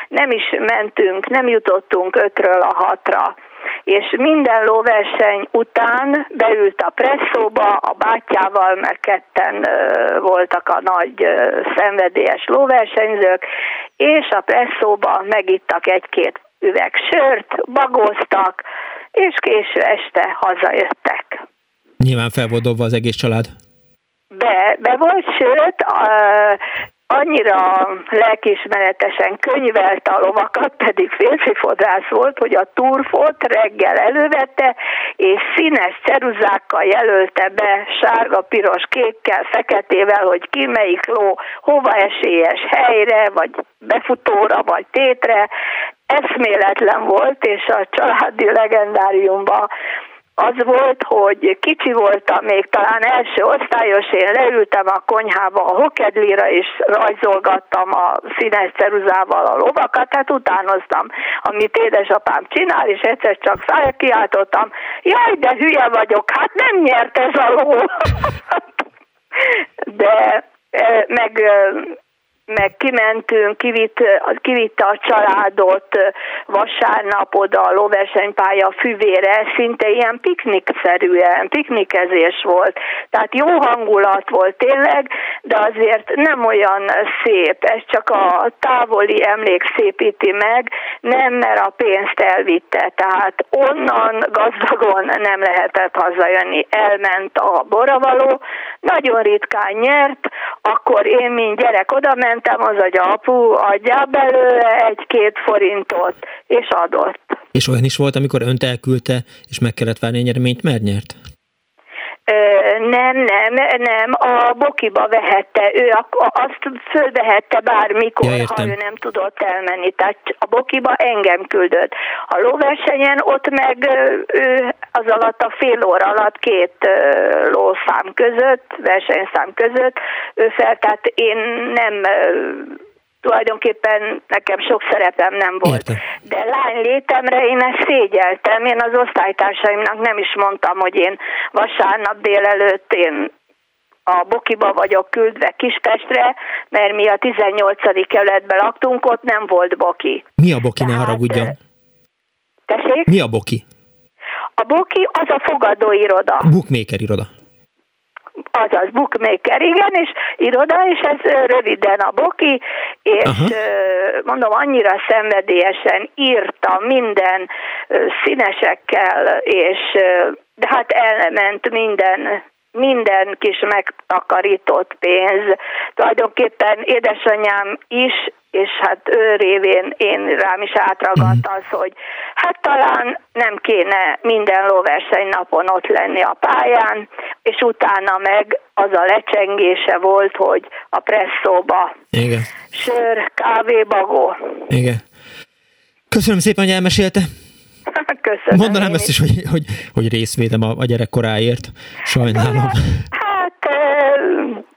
nem is mentünk, nem jutottunk ötről a hatra. És minden lóverseny után beült a presszóba a bátyával, mert ketten voltak a nagy szenvedélyes lóversenyzők, és a presszóba megittak egy-két üveg sört, bagoztak, és késő este hazajöttek. Nyilván fel volt dobva az egész család. be, be volt, sőt, annyira lelkismeretesen könyvelte a lovakat, pedig férfi fodrász volt, hogy a turfot reggel elővette, és színes ceruzákkal jelölte be sárga, piros, kékkel, feketével, hogy ki melyik ló hova esélyes helyre, vagy befutóra, vagy tétre. Eszméletlen volt, és a családi legendáriumban az volt, hogy kicsi voltam, még talán első osztályos, én leültem a konyhába a hokedlira, és rajzolgattam a színes ceruzával a lovakat, tehát utánoztam, amit édesapám csinál, és egyszer csak szája kiáltottam, jaj, de hülye vagyok, hát nem nyert ez a ló. <laughs> de eh, meg eh, meg kimentünk, kivitt, kivitte a családot vasárnap oda a lóversenypálya füvére, szinte ilyen piknikszerűen, piknikezés volt. Tehát jó hangulat volt tényleg, de azért nem olyan szép, ez csak a távoli emlék szépíti meg, nem mert a pénzt elvitte, tehát onnan gazdagon nem lehetett hazajönni, elment a boravaló, nagyon ritkán nyert, akkor én, mint gyerek oda mentem, az a apu adjál belőle egy-két forintot, és adott. És olyan is volt, amikor önt elküldte, és meg kellett várni a nyereményt, mert nyert? Nem, nem, nem, a bokiba vehette, ő azt fölvehette bármikor, ja, ha ő nem tudott elmenni, tehát a bokiba engem küldött. A lóversenyen ott meg ő az alatt a fél óra alatt két lószám között, versenyszám között, ő fel, tehát én nem tulajdonképpen nekem sok szerepem nem volt. Érte. De lány létemre én ezt szégyeltem, én az osztálytársaimnak nem is mondtam, hogy én vasárnap délelőtt én a Bokiba vagyok küldve Kispestre, mert mi a 18. kerületben laktunk, ott nem volt Boki. Mi a Boki, Tehát, ne haragudjon? Tessék? Mi a Boki? A Boki az a fogadóiroda. Bookmaker iroda azaz bookmaker, igen, és iroda, és ez röviden a boki, és Aha. mondom, annyira szenvedélyesen írta minden színesekkel, és de hát elment minden minden kis megtakarított pénz. Tulajdonképpen édesanyám is és hát ő révén én rám is átragadt az, hogy hát talán nem kéne minden lóverseny napon ott lenni a pályán, és utána meg az a lecsengése volt, hogy a presszóba Igen. sör, kávébagó. Igen. Köszönöm szépen, hogy elmesélte. Köszönöm. Mondanám ezt is, hogy, hogy, hogy részvédem a, a gyerekkoráért. Sajnálom. Hát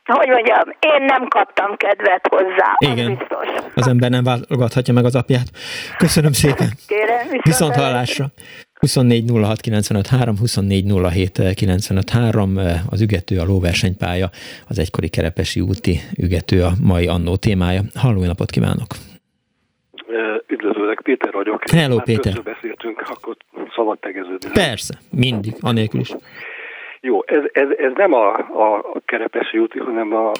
hogy mondjam, én nem kaptam kedvet hozzá. Igen, az, biztos. az ember nem válogathatja meg az apját. Köszönöm szépen. Kérem, viszont, viszont hallásra. 24 06 95 3, 24 07 95 3, az ügető, a lóversenypálya, az egykori Kerepesi úti ügető a mai annó témája. Halló, napot kívánok! Üdvözlök, Péter vagyok. Hello, Már Péter. beszéltünk, akkor szabad tegeződni. Persze, mindig, anélkül is. Jó, ez, ez, ez nem a, a Kerepesi úti, hanem a,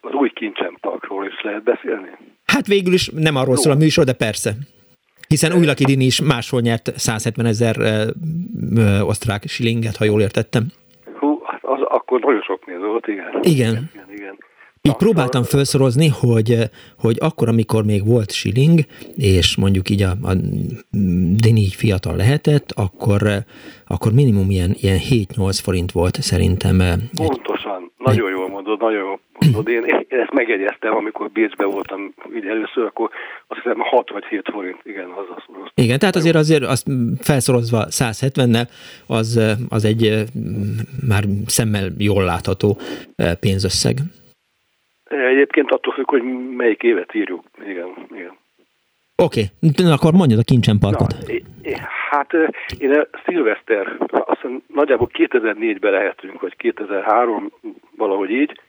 az új Kincsemparkról is lehet beszélni. Hát végül is nem arról szól a műsor, de persze. Hiszen új Dini is máshol nyert 170 ezer osztrák silinget, ha jól értettem. Hú, hát az akkor nagyon sok néző volt, igen. Igen. igen, igen. Így próbáltam felszorozni, hogy, hogy akkor, amikor még volt shilling, és mondjuk így a, a Dini így fiatal lehetett, akkor, akkor minimum ilyen, ilyen 7-8 forint volt szerintem. Pontosan, egy, nagyon jól mondod, nagyon jól mondod. Én, én ezt megjegyeztem, amikor Bécsbe voltam így először, akkor azt hiszem 6 vagy 7 forint, igen, az. az igen, tehát azért azért azt felszorozva 170-nel, az, az egy már szemmel jól látható pénzösszeg. Egyébként attól függ, hogy melyik évet írjuk. Igen, igen. Oké, okay. akkor mondjad a Kincsen parkot. Na, hát én a szilveszter, azt hiszem nagyjából 2004-ben lehetünk, vagy 2003, valahogy így.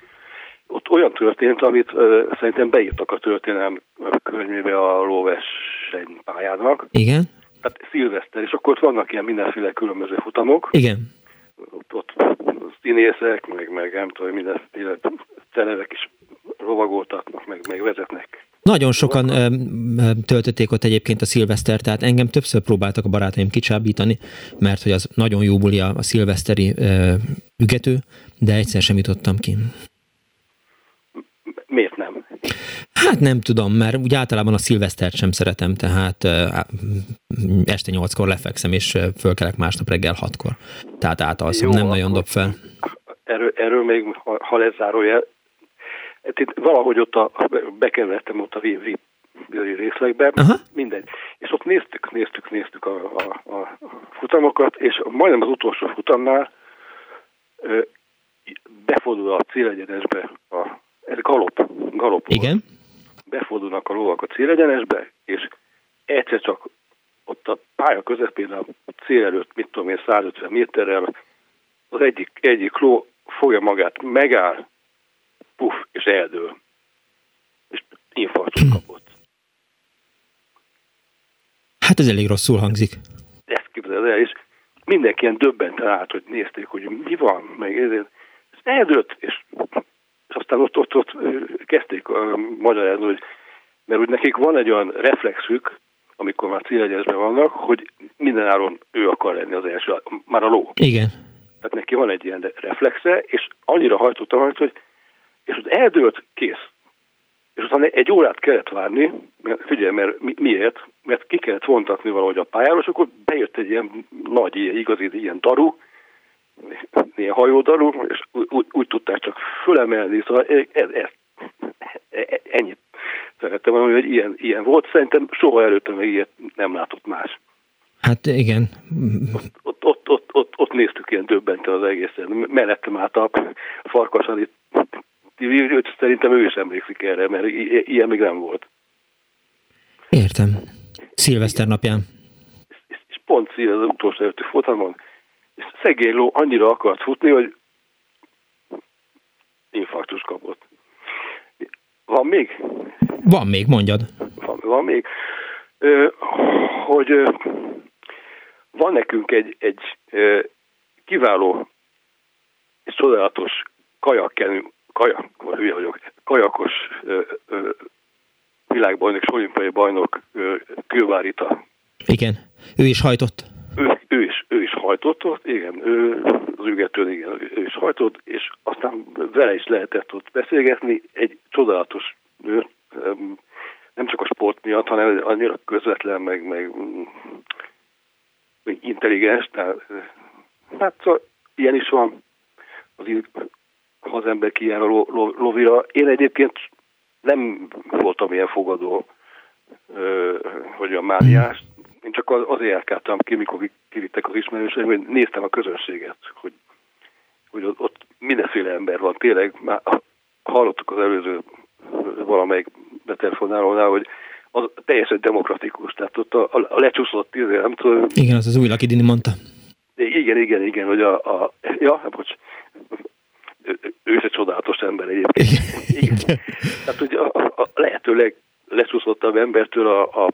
Ott olyan történt, amit uh, szerintem beírtak a történelem könyvébe a lóversenypályának. Igen. Hát szilveszter, és akkor ott vannak ilyen mindenféle különböző futamok. Igen. Ott, ott színészek, meg, meg nem tudom, mindenféle celebek is rovagoltatnak, meg, meg vezetnek Nagyon sokan ö, ö, töltötték ott egyébként a szilveszter, tehát engem többször próbáltak a barátaim kicsábítani, mert hogy az nagyon jó buli a, a szilveszteri ö, ügető, de egyszer sem jutottam ki. Miért nem? Hát nem tudom, mert úgy általában a szilvesztert sem szeretem, tehát ö, este nyolckor lefekszem, és fölkelek másnap reggel hatkor. Tehát átalszom, nem nagyon dob fel. Erről, erről még, ha, ha Hát itt valahogy ott a, bekerültem ott a VIP részlegbe, Aha. mindegy. És ott néztük, néztük, néztük a, a, a futamokat, és majdnem az utolsó futamnál ö, befordul a célegyenesbe, a, ez galop, galop. Igen. Befordulnak a lovak a célegyenesbe, és egyszer csak ott a pálya közepén a cél előtt, mit tudom én, 150 méterrel az egyik, egyik ló fogja magát, megáll, puff, és eldől. És infarktus hm. kapott. Hát ez elég rosszul hangzik. Ezt képzeld el, és mindenki ilyen döbbenten állt, hogy nézték, hogy mi van, meg ezért. Ez eldőlt, és, és aztán ott, ott, ott kezdték a magyarázni, hogy mert úgy nekik van egy olyan reflexük, amikor már célegyezben vannak, hogy mindenáron ő akar lenni az első, már a ló. Igen. Tehát neki van egy ilyen reflexe, és annyira hajtotta majd, hogy és az eldőlt, kész. És utána egy órát kellett várni, mert figyelj, mert mi, miért? Mert ki kellett vontatni valahogy a pályára, és akkor bejött egy ilyen nagy, ilyen, igazi ilyen daru, ilyen hajódaru, és úgy, úgy, tudták csak fölemelni, szóval ez, ez, ez ennyit szerettem mondani, hogy ilyen, ilyen volt. Szerintem soha előtte még ilyet nem látott más. Hát igen. Ott, ott, ott, ott, ott néztük ilyen döbbenten az egészen. Mellettem át a farkas, őt szerintem ő is emlékszik erre, mert ilyen még nem volt. Értem. Szilveszter napján. És pont az utolsó előtti futamon, és szegény ló annyira akart futni, hogy infarktus kapott. Van még? Van még, mondjad. Van, van még. Ö, hogy ö, van nekünk egy, egy ö, kiváló és csodálatos kajakkenünk kajak, hülye vagyok, kajakos ö, ö, világbajnok és olimpiai bajnok ö, Kővárita. Igen, ő is hajtott. Ő, ő, is, ő is hajtott ott, igen, ő, az ügetőn, igen, ő is hajtott, és aztán vele is lehetett ott beszélgetni, egy csodálatos nő, nem csak a sport miatt, hanem annyira közvetlen, meg, meg, meg intelligens, tehát hát szóval ilyen is van, az ha az ember kijár a lo, lo, lovira. Én egyébként nem voltam ilyen fogadó, ö, hogy a mániás. Én csak azért járkáltam ki, mikor kivittek az ismerőseim, hogy néztem a közönséget, hogy, hogy ott, ott mindenféle ember van. Tényleg már hallottuk az előző valamelyik betelefonálónál, hogy az teljesen demokratikus, tehát ott a, a, a lecsúszott, izé, nem tudom. Igen, az az új Lakidini mondta. Igen, igen, igen, hogy a, a ja, bocs, ő is egy csodálatos ember egyébként. Igen. Tehát, hogy a, a lehetőleg lecsúszottabb embertől a, a,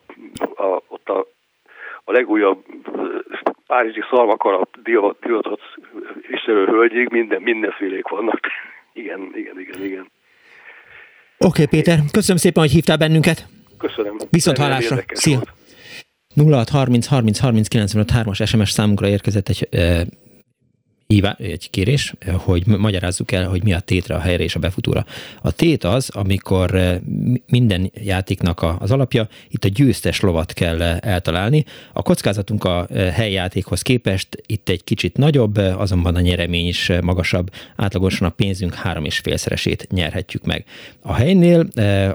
a, ott a, a legújabb párizsi szalmakarap divatot viselő hölgyig minden, mindenfélék vannak. Igen, igen, igen, igen. Oké, okay, Péter, köszönöm szépen, hogy hívtál bennünket. Köszönöm. Viszont hallásra. Szia. 0630 30 30 95 3-as SMS számunkra érkezett egy hívá, egy kérés, hogy magyarázzuk el, hogy mi a tétre, a helyre és a befutóra. A tét az, amikor eh, minden játéknak az alapja, itt a győztes lovat kell eh, eltalálni. A kockázatunk a eh, helyjátékhoz képest itt egy kicsit nagyobb, azonban a nyeremény is magasabb. Átlagosan a pénzünk három és félszeresét nyerhetjük meg. A helynél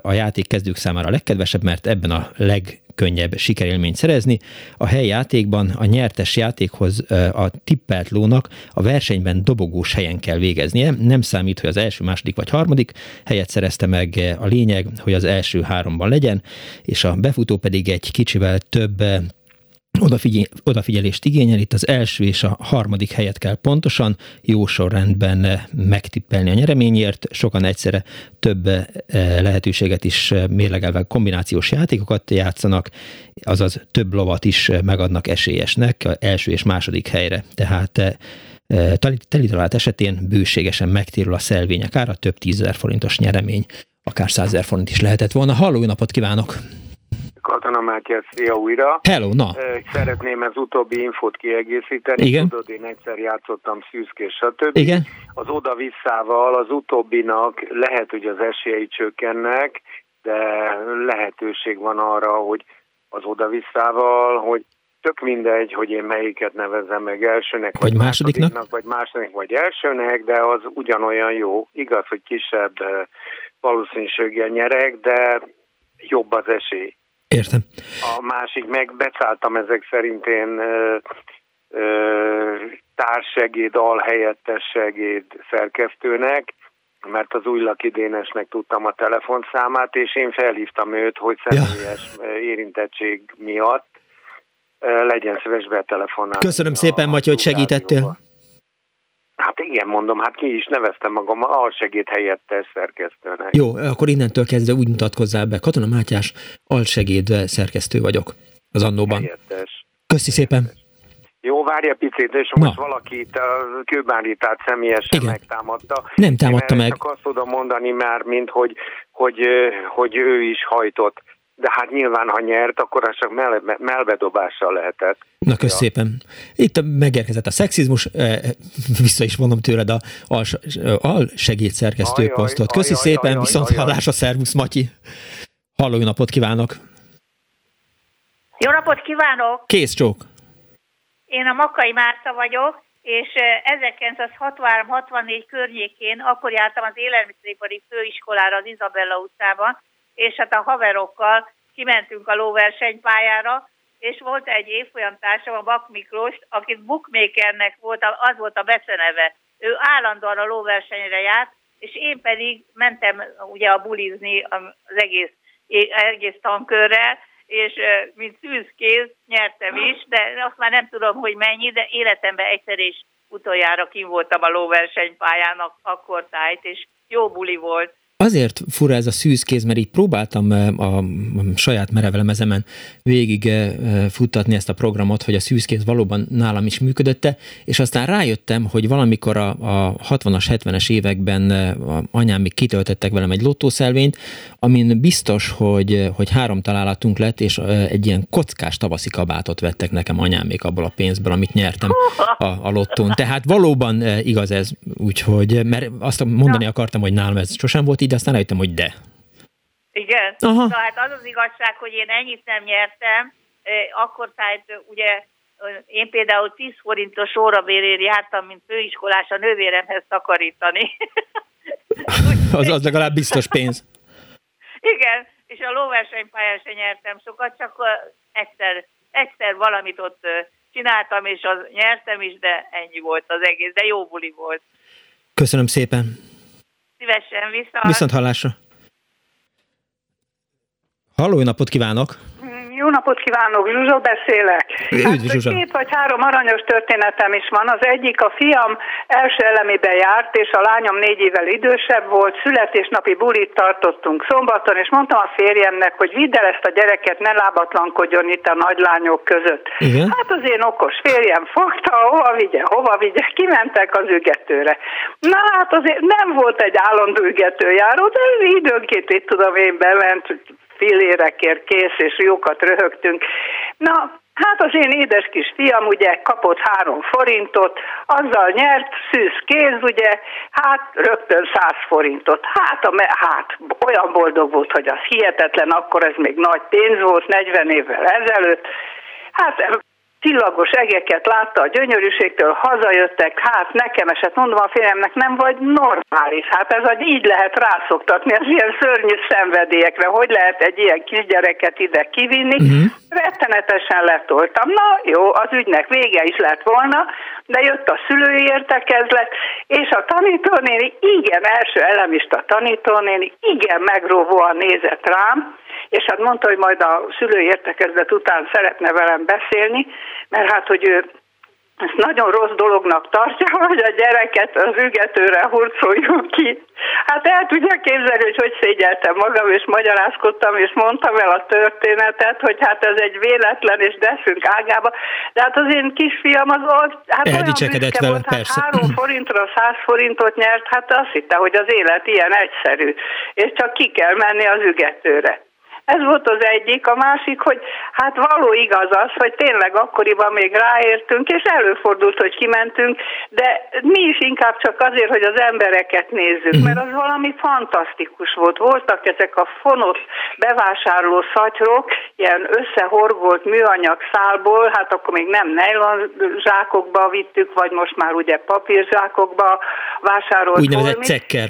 a játék kezdők számára a legkedvesebb, mert ebben a leg könnyebb sikerélményt szerezni. A helyjátékban a nyertes játékhoz a tippelt lónak a versenyben dobogós helyen kell végeznie. Nem számít, hogy az első, második vagy harmadik helyet szerezte meg. A lényeg, hogy az első háromban legyen, és a befutó pedig egy kicsivel több odafigyel, odafigyelést igényel. Itt az első és a harmadik helyet kell pontosan, jó sorrendben megtippelni a nyereményért. Sokan egyszerre több eh, lehetőséget is mérlegelve kombinációs játékokat játszanak, azaz több lovat is megadnak esélyesnek első és második helyre. Tehát eh, telitalált esetén bőségesen megtérül a szelvények ára, több tízezer forintos nyeremény akár 100 ezer forint is lehetett volna. Halló, napot kívánok! Katona Mátyás, szia újra. Hello, na. Szeretném az utóbbi infót kiegészíteni. Igen. Tudod, én egyszer játszottam szűzkés, stb. Igen. Az oda-visszával az utóbbinak lehet, hogy az esélyei csökkennek, de lehetőség van arra, hogy az oda-visszával, hogy tök mindegy, hogy én melyiket nevezem meg elsőnek, Vagy másodiknak? vagy másodiknak, vagy elsőnek, de az ugyanolyan jó. Igaz, hogy kisebb valószínűséggel nyerek, de jobb az esély. Értem. A másik meg beszálltam ezek szerint én ö, ö, társsegéd, alhelyettes segéd szerkesztőnek, mert az új Laki Dénesnek tudtam a telefonszámát, és én felhívtam őt, hogy személyes ja. érintettség miatt legyen szíves betelefonálni. Köszönöm szépen, Matyi, hogy segítettél. Hát igen, mondom, hát ki is neveztem magam alsegéd helyettes szerkesztőnek. Jó, akkor innentől kezdve úgy mutatkozzál be. Katona Mátyás, alsegéd szerkesztő vagyok az Annóban. Helyettes. Köszi szépen. Jó, várja picit, és Na. most valaki itt a kőbánritát személyesen Igen. megtámadta. Nem támadta Én meg. Csak azt tudom mondani már, mint hogy, hogy, hogy ő is hajtott. De hát nyilván, ha nyert, akkor az csak mel- melbedobással lehetett. Na, kösz szépen. Itt megérkezett a szexizmus, eh, vissza is vonom tőled a als- al segédszerkesztő Ajaj, posztot. Köszi ajaj, szépen, ajaj, viszont ajaj. hallásra, szervusz Matyi. Halló, jó napot kívánok. Jó napot kívánok! Kész csók. Én a Makai Márta vagyok, és eh, 1963-64 környékén akkor jártam az élelmiszeripari főiskolára az Izabella utcában, és hát a haverokkal kimentünk a lóversenypályára, és volt egy évfolyamtársam, a Bak Miklós, akit bookmakernek volt, az volt a beceneve. Ő állandóan a lóversenyre járt, és én pedig mentem ugye a bulizni az egész, egész tankörrel, és mint szűzkéz nyertem is, de azt már nem tudom, hogy mennyi, de életemben egyszer és utoljára kim voltam a lóversenypályán ak- akkor tájt, és jó buli volt. Azért fura ez a szűzkéz, mert így próbáltam a saját merevelemezemen végig eh, eh, futtatni ezt a programot, hogy a szűzkéz valóban nálam is működötte, és aztán rájöttem, hogy valamikor a, a 60-as, 70-es években eh, a anyám még kitöltöttek velem egy lottószelvényt, amin biztos, hogy, hogy három találatunk lett, és egy ilyen kockás tavaszi kabátot vettek nekem anyámék abból a pénzből, amit nyertem a, a lottón. Tehát valóban igaz ez, úgyhogy, mert azt mondani akartam, hogy nálam ez sosem volt így, de aztán rájöttem, hogy de. Igen? Aha. Na hát az az igazság, hogy én ennyit nem nyertem, akkor tájt eh, ugye én például 10 forintos órabérért jártam, mint főiskolás a nővéremhez takarítani. <laughs> Az, az legalább biztos pénz. Igen, és a lóversenypályán sem nyertem sokat, csak egyszer, egyszer valamit ott csináltam, és az nyertem is, de ennyi volt az egész, de jó buli volt. Köszönöm szépen. Szívesen vissza. Viszont hallásra. Halló, napot kívánok! Jó napot kívánok, Zsuzsa beszélek. Üdv, Zsuzsa. Két vagy három aranyos történetem is van. Az egyik, a fiam első elemében járt, és a lányom négy évvel idősebb volt. Születésnapi bulit tartottunk szombaton, és mondtam a férjemnek, hogy vidd el ezt a gyereket, ne lábatlankodjon itt a nagylányok között. Igen. Hát az én okos férjem fogta, hova vigye, hova vigye, kimentek az ügetőre. Na hát azért nem volt egy állandó ügetőjáró, de időnként itt tudom én bement, fillérekért kész, és jókat röhögtünk. Na, hát az én édes kis fiam ugye kapott három forintot, azzal nyert, szűz kéz, ugye, hát rögtön száz forintot. Hát, a, me- hát olyan boldog volt, hogy az hihetetlen, akkor ez még nagy pénz volt, 40 évvel ezelőtt. Hát csillagos egeket látta a gyönyörűségtől, hazajöttek, hát nekem esett, mondom a férjemnek, nem vagy normális, hát ez hogy így lehet rászoktatni az ilyen szörnyű szenvedélyekre, hogy lehet egy ilyen kisgyereket ide kivinni, uh-huh. rettenetesen letoltam, na jó, az ügynek vége is lett volna, de jött a szülői értekezlet, és a tanítónéni, igen, első elemista tanítónéni, igen megróvóan nézett rám, és hát mondta, hogy majd a szülői értekezlet után szeretne velem beszélni, mert hát, hogy ő ezt nagyon rossz dolognak tartja, <laughs> hogy a gyereket az ügetőre hurcoljuk ki. Hát el tudja képzelni, hogy hogy szégyeltem magam, és magyarázkodtam, és mondtam el a történetet, hogy hát ez egy véletlen, és deszünk ágába. De hát az én kisfiam az ott, hát olyan büszke vele, volt, hát persze. három <clears throat> forintra száz forintot nyert, hát azt hitte, hogy az élet ilyen egyszerű, és csak ki kell menni az ügetőre. Ez volt az egyik, a másik, hogy hát való igaz az, hogy tényleg akkoriban még ráértünk, és előfordult, hogy kimentünk, de mi is inkább csak azért, hogy az embereket nézzük, Mhm. mert az valami fantasztikus volt. Voltak ezek a fonott bevásárló szatyrok, ilyen összehorgolt műanyag szálból, hát akkor még nem nejlon zsákokba vittük, vagy most már ugye papírzsákokba vásárolt Úgynevezett holmit. cekker.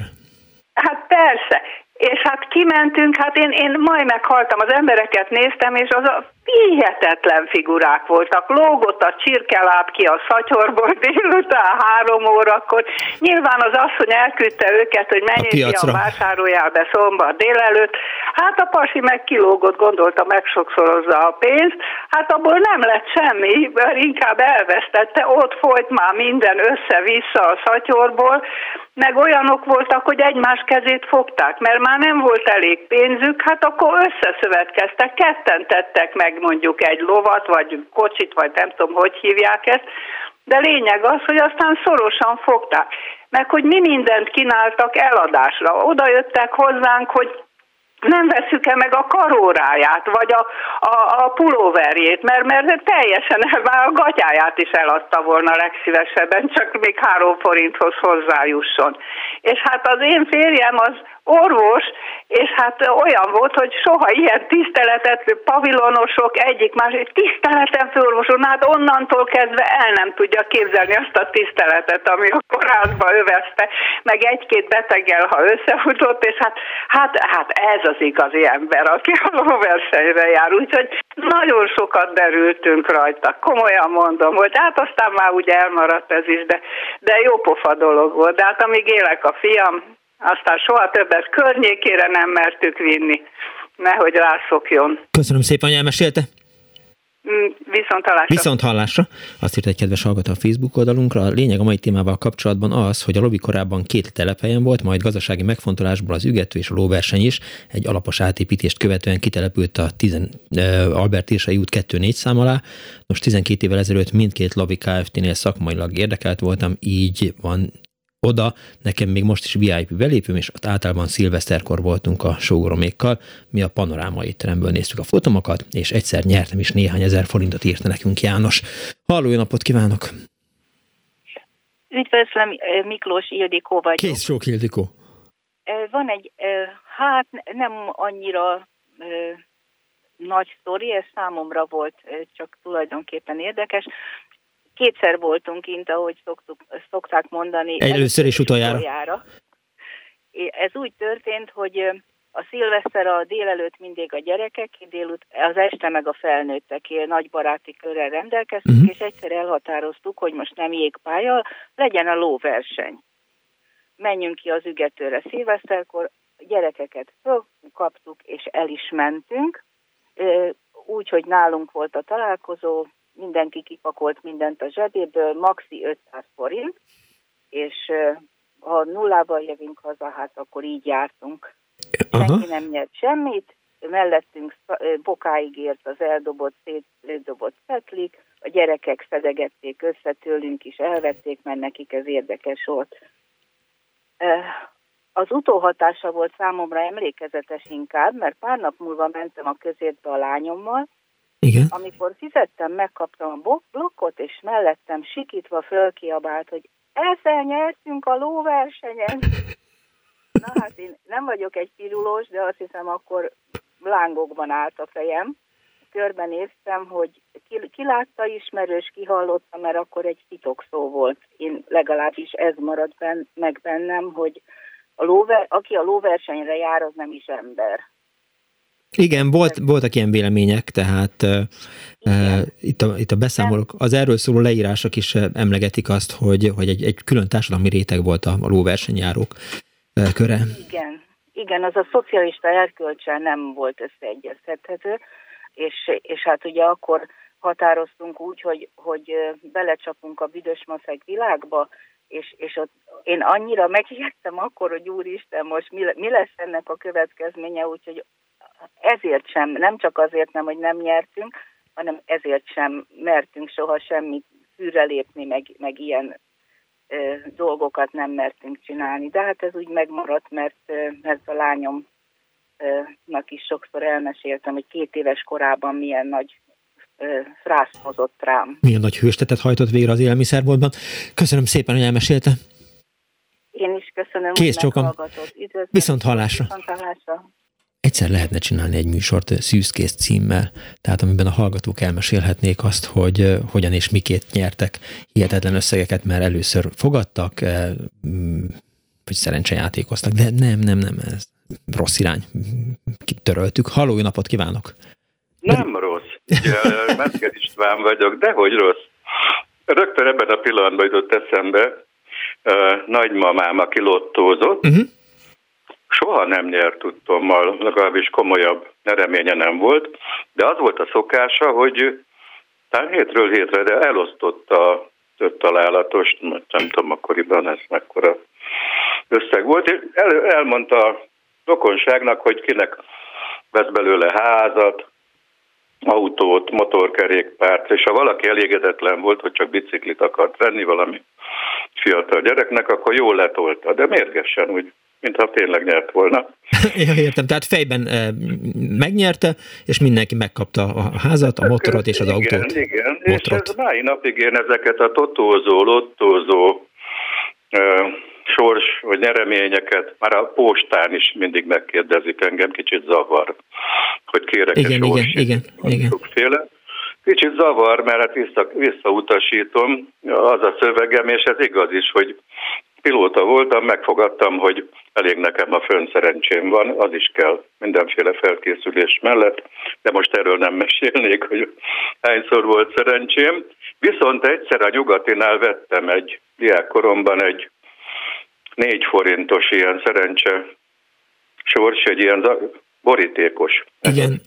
Hát persze, és hát kimentünk, hát én, én majd meghaltam, az embereket néztem, és az a hihetetlen figurák voltak. Lógott a csirkeláb ki a szatyorból délután három órakor. Nyilván az asszony elküldte őket, hogy menjél piacra. fiam, vásároljál be szombat délelőtt. Hát a pasi meg kilógott, gondolta, megsokszorozza a pénzt. Hát abból nem lett semmi, mert inkább elvesztette. Ott folyt már minden össze-vissza a szatyorból, meg olyanok voltak, hogy egymás kezét fogták, mert már nem volt elég pénzük, hát akkor összeszövetkeztek, ketten tettek meg mondjuk egy lovat, vagy kocsit, vagy nem tudom, hogy hívják ezt, de lényeg az, hogy aztán szorosan fogták. Meg hogy mi mindent kínáltak eladásra. Oda jöttek hozzánk, hogy nem veszük-e meg a karóráját, vagy a, a, a pulóverjét, mert, mert teljesen már a gatyáját is eladta volna legszívesebben, csak még három forinthoz hozzájusson. És hát az én férjem az orvos, és hát olyan volt, hogy soha ilyen tiszteletet, pavilonosok, egyik másik, tiszteletem főorvoson, hát onnantól kezdve el nem tudja képzelni azt a tiszteletet, ami a kórházba övezte, meg egy-két beteggel, ha összefutott, és hát, hát, hát ez az igazi ember, aki a lóversenyre jár, úgyhogy nagyon sokat derültünk rajta, komolyan mondom, hogy hát aztán már ugye elmaradt ez is, de, de jó pofa dolog volt, de hát amíg élek a fiam, aztán soha többet környékére nem mertük vinni, nehogy rászokjon. Köszönöm szépen, hogy elmesélte. Mm, Viszont hallásra. Viszont hallásra. Azt írt egy kedves hallgató a Facebook oldalunkra. A lényeg a mai témával kapcsolatban az, hogy a lobby korábban két telephelyen volt, majd gazdasági megfontolásból az ügető és a lóverseny is egy alapos átépítést követően kitelepült a 10, uh, Albert Irsai út 2-4 szám alá. Most 12 évvel ezelőtt mindkét lobby Kft-nél szakmailag érdekelt voltam, így van oda, nekem még most is VIP belépőm, és ott általában szilveszterkor voltunk a sógoromékkal, mi a panoráma étteremből néztük a fotomokat, és egyszer nyertem is néhány ezer forintot írta nekünk János. Halló, jó napot kívánok! Üdvözlöm, Miklós Ildikó vagyok. Kész sok Ildikó. Van egy, hát nem annyira nagy sztori, ez számomra volt csak tulajdonképpen érdekes. Kétszer voltunk kint, ahogy szoktuk, szokták mondani. Először és utoljára. utoljára. Ez úgy történt, hogy a szilveszter a délelőtt mindig a gyerekek, délut, az este meg a felnőttek nagy baráti körrel rendelkeztünk, uh-huh. és egyszer elhatároztuk, hogy most nem jégpálya, legyen a lóverseny. Menjünk ki az ügetőre szilveszterkor, gyerekeket kaptuk, és el is mentünk, úgy, hogy nálunk volt a találkozó, mindenki kipakolt mindent a zsebéből, maxi 500 forint, és ha nullával jövünk haza, hát akkor így jártunk. Aha. Senki nem nyert semmit, mellettünk bokáig ért az eldobott, szétdobott petlik, a gyerekek szedegették össze, tőlünk is elvették, mert nekik ez érdekes volt. Az utóhatása volt számomra emlékezetes inkább, mert pár nap múlva mentem a közértbe a lányommal, igen. Amikor fizettem, megkaptam a blokkot, és mellettem sikítva fölkiabált, hogy ezzel nyertünk a lóversenyen. <laughs> Na hát én nem vagyok egy pirulós, de azt hiszem akkor lángokban állt a fejem. Körbenéztem, hogy ki, ki látta ismerős, ki hallotta, mert akkor egy titok szó volt. Én legalábbis ez maradt ben, meg bennem, hogy a lóver, aki a lóversenyre jár, az nem is ember. Igen, volt, voltak ilyen vélemények, tehát uh, itt, a, itt a beszámolók, az erről szóló leírások is emlegetik azt, hogy, hogy egy, egy külön társadalmi réteg volt a, a lóversenyjárók uh, köre. Igen, igen, az a szocialista erkölcsel nem volt összeegyeztethető, és, és hát ugye akkor határoztunk úgy, hogy, hogy belecsapunk a büdös maszek világba, és, és ott én annyira megijedtem akkor, hogy úristen, most mi, mi lesz ennek a következménye, úgyhogy ezért sem, nem csak azért nem, hogy nem nyertünk, hanem ezért sem mertünk soha semmit fűre lépni, meg, meg ilyen ö, dolgokat nem mertünk csinálni. De hát ez úgy megmaradt, mert, ö, mert a lányomnak is sokszor elmeséltem, hogy két éves korában milyen nagy frászt hozott rám. Milyen nagy hőstetet hajtott végre az élelmiszerboltban. Köszönöm szépen, hogy elmesélte. Én is köszönöm, Kész csokom. Viszont hallásra. Viszont hallásra. Egyszer lehetne csinálni egy műsort Szűzkész címmel, tehát amiben a hallgatók elmesélhetnék azt, hogy hogyan és mikét nyertek hihetetlen összegeket, mert először fogadtak, vagy szerencsejátékoztak, de nem, nem, nem, ez rossz irány. Töröltük. Halló, napot kívánok! Nem rossz. Metzger István vagyok, de hogy rossz. Rögtön ebben a pillanatban jutott eszembe, nagymamám, aki lottózott, uh-huh. Soha nem nyert tudtommal, legalábbis komolyabb reménye nem volt, de az volt a szokása, hogy talán hétről hétre, de elosztotta a öt találatos, nem tudom akkoriban ez mekkora összeg volt, és el, elmondta a rokonságnak, hogy kinek vesz belőle házat, autót, motorkerékpárt, és ha valaki elégedetlen volt, hogy csak biciklit akart venni valami fiatal gyereknek, akkor jól letolta, de mérgesen úgy, mintha tényleg nyert volna. <laughs> ja, értem, tehát fejben e, megnyerte, és mindenki megkapta a házat, a motorot és az igen, autót. Igen, igen, és ez mai napig én ezeket a totózó, lottózó e, sors vagy nyereményeket, már a postán is mindig megkérdezik engem, kicsit zavar, hogy kérek igen, igen, igen, igen. Sokféle. Kicsit zavar, mert hát vissza, visszautasítom az a szövegem, és ez igaz is, hogy pilóta voltam, megfogadtam, hogy elég nekem a fönszerencsém van, az is kell mindenféle felkészülés mellett, de most erről nem mesélnék, hogy hányszor volt szerencsém. Viszont egyszer a nyugatinál vettem egy diákkoromban egy négy forintos ilyen szerencse sors, egy ilyen borítékos. Igen.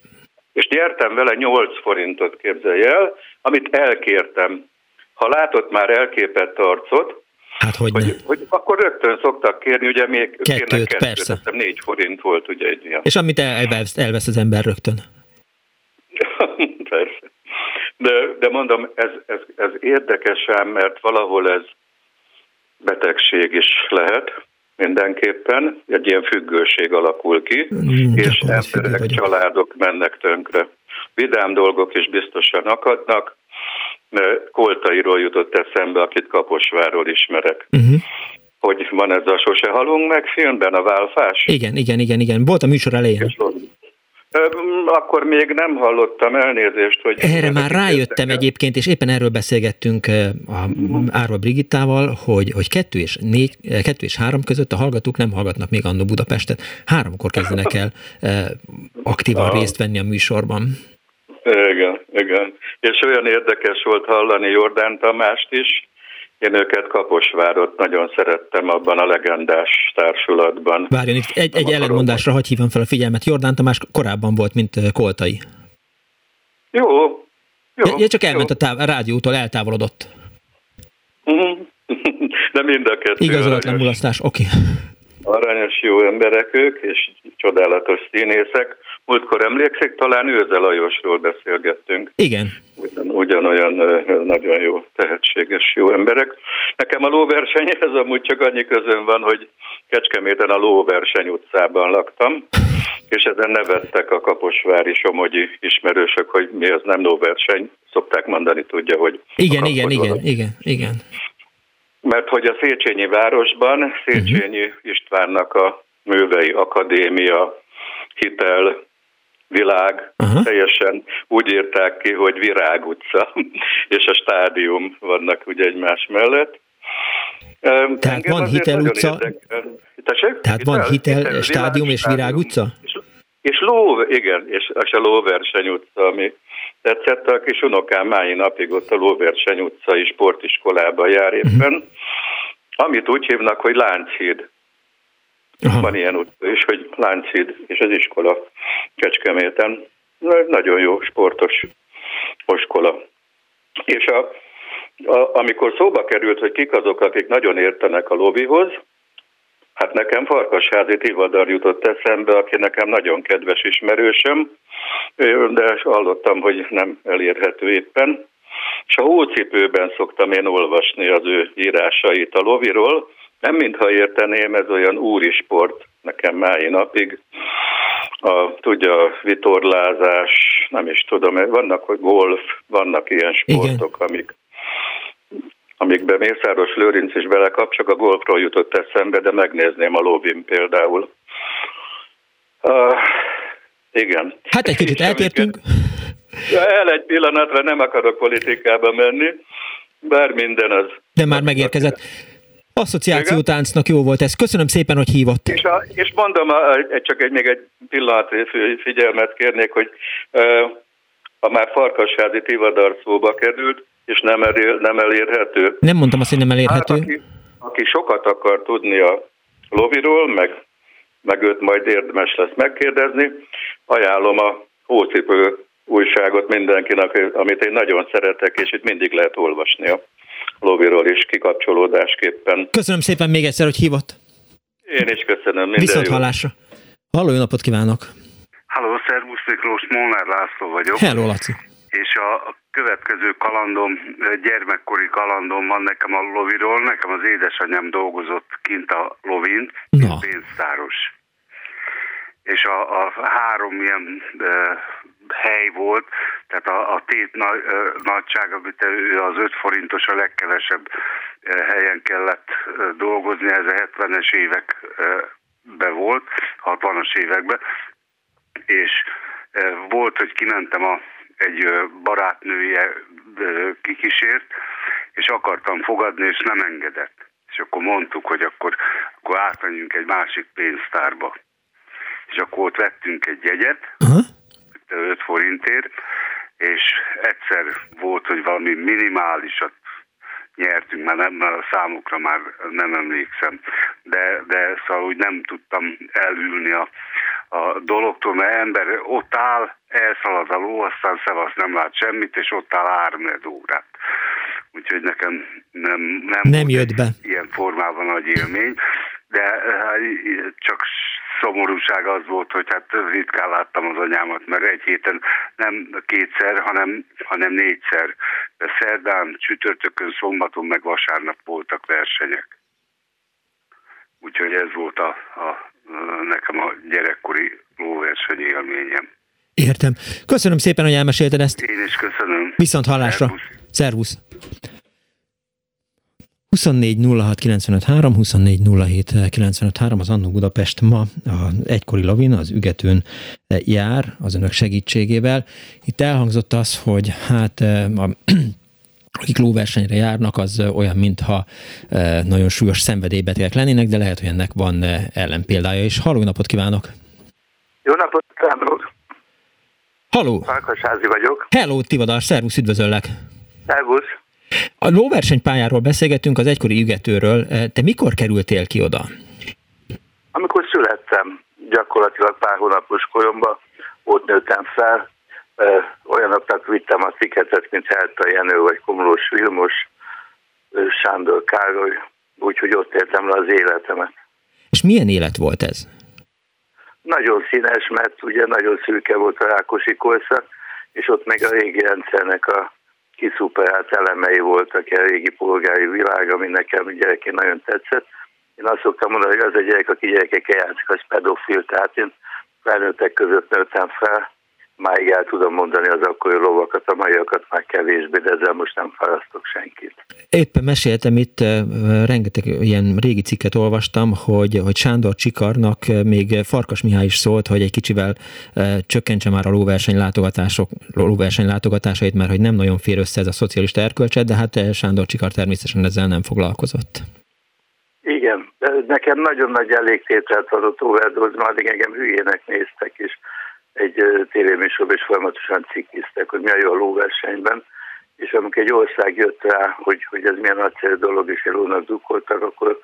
És nyertem vele 8 forintot, képzelj el, amit elkértem. Ha látott már elképett arcot, Hát hogy, hogy, hogy akkor rögtön szoktak kérni, ugye még kettőt, kettőt persze. négy forint volt ugye egy ilyen. És amit elvesz, elvesz az ember rögtön. <laughs> persze. De, de mondom, ez, ez, ez érdekes ám, mert valahol ez betegség is lehet mindenképpen, egy ilyen függőség alakul ki, mm, és emberek, családok mennek tönkre. Vidám dolgok is biztosan akadnak, Koltairól jutott eszembe, akit Kaposváról ismerek. Uh-huh. Hogy van ez a Sose halunk meg filmben, a válfás? Igen, igen, igen, igen. Volt a műsor elején. Akkor még nem hallottam elnézést, hogy... Erre már rájöttem el. egyébként, és éppen erről beszélgettünk a Árva Brigittával, hogy, hogy kettő, és négy, kettő és három között a hallgatók nem hallgatnak még annó Budapestet. Háromkor kezdenek el aktívan részt venni a műsorban. Igen, igen. És olyan érdekes volt hallani Jordán Tamást is, én őket Kaposvárot nagyon szerettem abban a legendás társulatban. Várjon, itt egy, egy ellenmondásra hagy hívom fel a figyelmet. Jordán Tamás korábban volt, mint Koltai. Jó. jó ja, csak elment jó. a, táv, a rádiótól, eltávolodott. <laughs> De mind a kettő. Igazolatlan mulasztás, oké. Okay. Aranyos jó emberek ők, és csodálatos színészek. Múltkor emlékszik, talán Őze Lajosról beszélgettünk. Igen. Ugyan, ugyanolyan nagyon jó, tehetséges jó emberek. Nekem a lóversenyhez <laughs> amúgy csak annyi közön van, hogy Kecskeméten a lóverseny utcában laktam, és ezen nevettek a kaposvári somogyi ismerősök, hogy mi az nem lóverseny, szokták mondani, tudja, hogy... Igen, igen, igen, igen, igen. Mert hogy a Széchenyi városban Széchenyi uh-huh. Istvánnak a Művei Akadémia hitel világ, uh-huh. teljesen úgy írták ki, hogy Virág utca, <laughs> és a stádium vannak ugye egymás mellett. Tehát Engem van Hitel utca, tehát van Hitel, hitel stádium és Virág utca? És, és ló, igen, és, és a Lóverseny utca, ami tetszett, a kis unokám mái napig ott a Lóverseny utcai sportiskolában jár éppen, uh-huh. amit úgy hívnak, hogy Lánchíd. Aha. Van ilyen utca is, hogy Lánchíd és az iskola Kecskeméten. Nagyon jó, sportos oskola. És a, a, amikor szóba került, hogy kik azok, akik nagyon értenek a lovihoz, hát nekem Farkasházi Tivadar jutott eszembe, aki nekem nagyon kedves ismerősöm, de hallottam, hogy nem elérhető éppen. És a hócipőben szoktam én olvasni az ő írásait a loviról, nem mintha érteném, ez olyan úri sport nekem mái napig. A, tudja, a vitorlázás, nem is tudom, vannak hogy golf, vannak ilyen sportok, Igen. amik amikben Mészáros Lőrinc is belekap, csak a golfról jutott eszembe, de megnézném a lovim például. Uh, igen. Hát egy kicsit eltértünk. El egy pillanatra nem akarok politikába menni, bár minden az... De már megérkezett. Asszociációtáncnak jó volt ez. Köszönöm szépen, hogy hívott. És, a, és mondom, csak egy, még egy pillanat figyelmet kérnék, hogy ha már Farkasházi Tivadar szóba került, és nem, elér, nem elérhető. Nem mondtam azt, hogy nem elérhető. Hát, aki, aki sokat akar tudni a loviról, meg, meg őt majd érdemes lesz megkérdezni, ajánlom a Hócipő újságot mindenkinek, amit én nagyon szeretek, és itt mindig lehet olvasni a loviról is kikapcsolódásképpen. Köszönöm szépen még egyszer, hogy hívott. Én is köszönöm. Minden Viszont jó. hallásra. Halló, jó napot kívánok! Halló, szervusz Miklós, Molnár László vagyok. Hello, Laci. És a következő kalandom, gyermekkori kalandom van nekem a loviról. Nekem az édesanyám dolgozott kint a lovin, no. pénztáros. És a, a három ilyen hely volt, tehát a, a tét nagy, nagyság, amit ő az 5 forintos a legkevesebb helyen kellett dolgozni, ez a 70-es években volt, 60-as években, és volt, hogy kimentem a, egy barátnője kikísért, és akartam fogadni, és nem engedett. És akkor mondtuk, hogy akkor, akkor átmenjünk egy másik pénztárba. És akkor ott vettünk egy jegyet, uh-huh 5 forintért, és egyszer volt, hogy valami minimálisat nyertünk, mert, nem, mert a számukra már nem emlékszem, de, de szóval úgy nem tudtam elülni a, a dologtól, mert ember ott áll, elszalad a ló, aztán szevasz nem lát semmit, és ott áll három órát. Úgyhogy nekem nem, nem, nem jött be. ilyen formában nagy élmény, de hát, csak szomorúság az volt, hogy hát ritkán láttam az anyámat, mert egy héten nem kétszer, hanem, hanem négyszer. De szerdán, csütörtökön, szombaton, meg vasárnap voltak versenyek. Úgyhogy ez volt a, a, nekem a gyerekkori lóverseny élményem. Értem. Köszönöm szépen, hogy elmesélted ezt. Én is köszönöm. Viszont hallásra. Szervusz. Szervusz. 24 az Annó Budapest ma a egykori lavin, az ügetőn jár az önök segítségével. Itt elhangzott az, hogy hát a <clears throat> akik lóversenyre járnak, az olyan, mintha nagyon súlyos szenvedélybetegek lennének, de lehet, hogy ennek van ellenpéldája is. Halló, napot kívánok! Jó napot kívánok! Halló! Farkasházi vagyok. Hello, Tivadar, szervusz, üdvözöllek! Szervusz! A lóversenypályáról beszélgetünk, az egykori ügetőről. Te mikor kerültél ki oda? Amikor születtem, gyakorlatilag pár hónapos koromban, ott nőttem fel. Olyanoknak vittem a sziketet, mint Helta Jenő, vagy Komlós Vilmos, Sándor Károly, úgyhogy ott éltem le az életemet. És milyen élet volt ez? Nagyon színes, mert ugye nagyon szürke volt a Rákosi korszak, és ott meg a régi rendszernek a kiszuperált elemei voltak a régi polgári világ, ami nekem gyerekén nagyon tetszett. Én azt szoktam mondani, hogy az a gyerek, aki gyerekekkel játszik, az pedofil, tehát én felnőttek között nőttem fel, máig el tudom mondani az akkori lovakat, a maiakat már kevésbé, de ezzel most nem fárasztok senkit. Éppen meséltem itt, rengeteg ilyen régi cikket olvastam, hogy, hogy Sándor Csikarnak még Farkas Mihály is szólt, hogy egy kicsivel csökkentse már a lóverseny, látogatások, lóverseny látogatásait, mert hogy nem nagyon fér össze ez a szocialista erkölcset, de hát Sándor Csikar természetesen ezzel nem foglalkozott. Igen, nekem nagyon nagy elégtételt adott overdose, addig engem hülyének néztek, és egy tévéműsorban is folyamatosan cikkiztek, hogy mi a jó a lóversenyben, és amikor egy ország jött rá, hogy, hogy ez milyen nagyszerű dolog, és lónak dukkoltak, akkor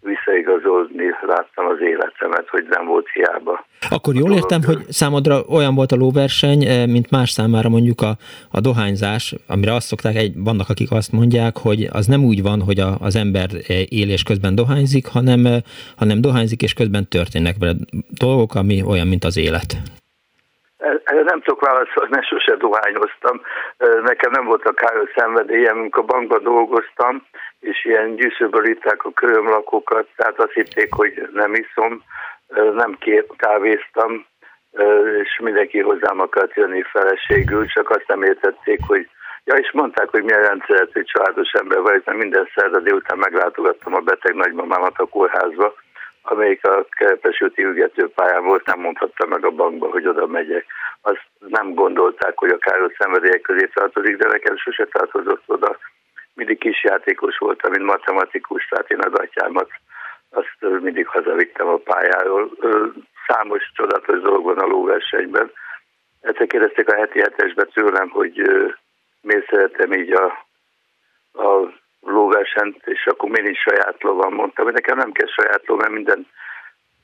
visszaigazolni láttam az életemet, hogy nem volt hiába. Akkor jól értem, hogy számodra olyan volt a lóverseny, eh, mint más számára mondjuk a, a dohányzás, amire azt szokták, egy, vannak akik azt mondják, hogy az nem úgy van, hogy a, az ember eh, élés közben dohányzik, hanem, eh, hanem dohányzik és közben történnek vele dolgok, ami olyan, mint az élet. Erre nem tudok válaszolni, mert sose dohányoztam. Nekem nem volt a káros szenvedélyem, amikor bankban dolgoztam, és ilyen gyűszőből itták a körömlakókat, tehát azt hitték, hogy nem iszom, nem kávéztam, és mindenki hozzám akart jönni feleségül, csak azt nem értették, hogy Ja, és mondták, hogy milyen rendszeretű családos ember vagy, mert minden szerda délután meglátogattam a beteg nagymamámat a kórházba, amelyik a Kerepes úti pályán volt, nem mondhatta meg a bankba, hogy oda megyek. Azt nem gondolták, hogy a káros szenvedélyek közé tartozik, de nekem sose tartozott oda. Mindig kisjátékos voltam, mint matematikus, tehát én a gatyámat azt mindig hazavittem a pályáról. Számos csodatos dolog van a lóversenyben. Egyszer kérdezték a heti hetesbe tőlem, hogy miért szeretem így a, a lóversenyt, és akkor miért is saját lovam mondtam, hogy nekem nem kell saját ló, mert minden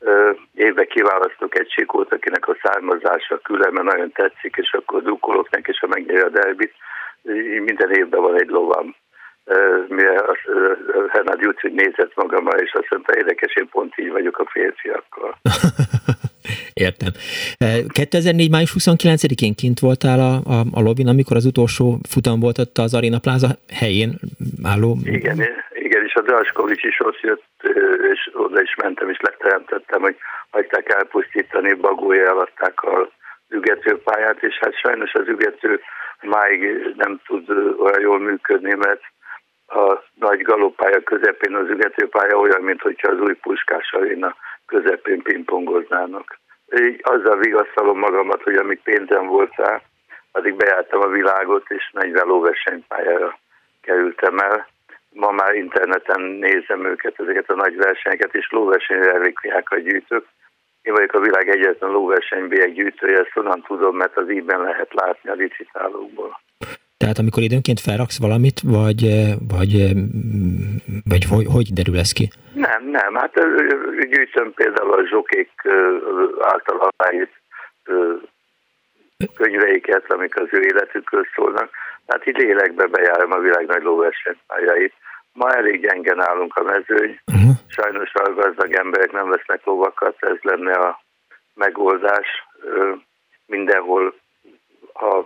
ö, évben kiválasztok egy csikót, akinek a származása különben nagyon tetszik, és akkor drukkolok neki, és ha megnyeri a derbit, minden évben van egy lovam. Mire Hernad Jutsi nézett magamra, és azt mondta, érdekes, én pont így vagyok a férfiakkal. <laughs> Értem. 2004. május 29-én kint voltál a, a, a lobin, amikor az utolsó futam volt ott az Arena Plaza helyén álló... Igen, igen, és a Draskovics is ott jött, és oda is mentem, és leteremtettem, hogy hagyták elpusztítani, bagója eladták a ügetőpályát, és hát sajnos az ügető máig nem tud olyan jól működni, mert a nagy galopája közepén az ügetőpálya olyan, mintha az új Puskás aréna közepén pingpongoznának. Így azzal vigasztalom magamat, hogy amíg pénzem volt rá, addig bejártam a világot, és 40 lóversenypályára kerültem el. Ma már interneten nézem őket, ezeket a nagy versenyeket, és lóversenyrelikviákat gyűjtök. Én vagyok a világ egyetlen lóversenybélyek gyűjtője, ezt onnan tudom, mert az íben lehet látni a licitálókból. Tehát amikor időnként felraksz valamit, vagy, vagy, vagy hogy, hogy derül ez ki? Nem, nem. Hát gyűjtöm például a zsokék által aláírt könyveiket, amik az ő életükről szólnak. Hát így lélekbe bejárom a világ nagy lóversenypályait. Ma elég gyengen állunk a mezőny. Uh-huh. Sajnos a gazdag emberek nem vesznek lovakat, ez lenne a megoldás. Mindenhol a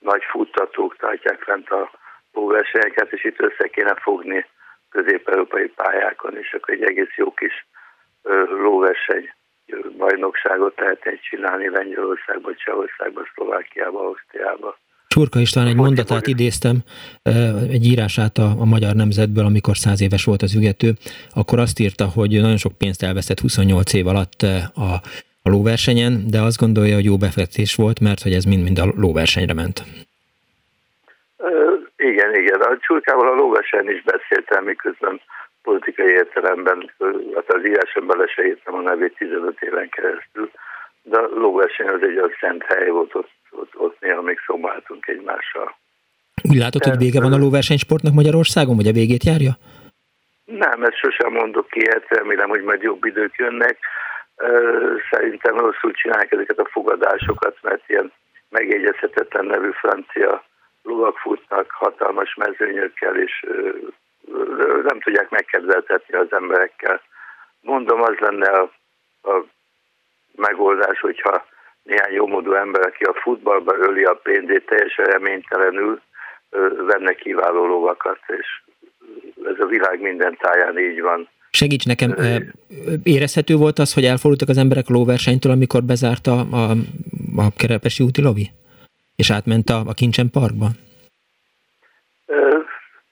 nagy futtatók tartják fent a lóversenyeket, és itt össze kéne fogni közép-európai pályákon, és akkor egy egész jó kis lóverseny bajnokságot lehetne csinálni Lengyelországban, Csehországban, Szlovákiában, Ausztriában. Csurka István egy mondatát idéztem, egy írását a, a Magyar Nemzetből, amikor száz éves volt az ügető, akkor azt írta, hogy nagyon sok pénzt elvesztett 28 év alatt a, a lóversenyen, de azt gondolja, hogy jó befektetés volt, mert hogy ez mind-mind a lóversenyre ment. Igen, igen. A csurkával a lóversenyen is beszéltem, miközben politikai értelemben, hát az írásomban le se írtam a nevét 15 éven keresztül, de a lóverseny az egy az szent hely volt, ott, ott, ott néha még szomáltunk egymással. Úgy látod, hogy vége van a lóversenysportnak Magyarországon, vagy a végét járja? Nem, ezt sosem mondok ki, hát remélem, hogy majd jobb idők jönnek. Szerintem rosszul csinálják ezeket a fogadásokat, mert ilyen megjegyezhetetlen nevű francia lovak futnak hatalmas mezőnyökkel, és nem tudják megkedveltetni az emberekkel. Mondom, az lenne a, a megoldás, hogyha néhány jómódú ember, aki a futballba öli a pénzét, teljesen reménytelenül venne kiváló lovakat, és ez a világ minden táján így van. Segíts nekem, érezhető volt az, hogy elfordultak az emberek a lóversenytől, amikor bezárt a, a, Kerepesi úti lovi? És átment a, a Kincsen parkba?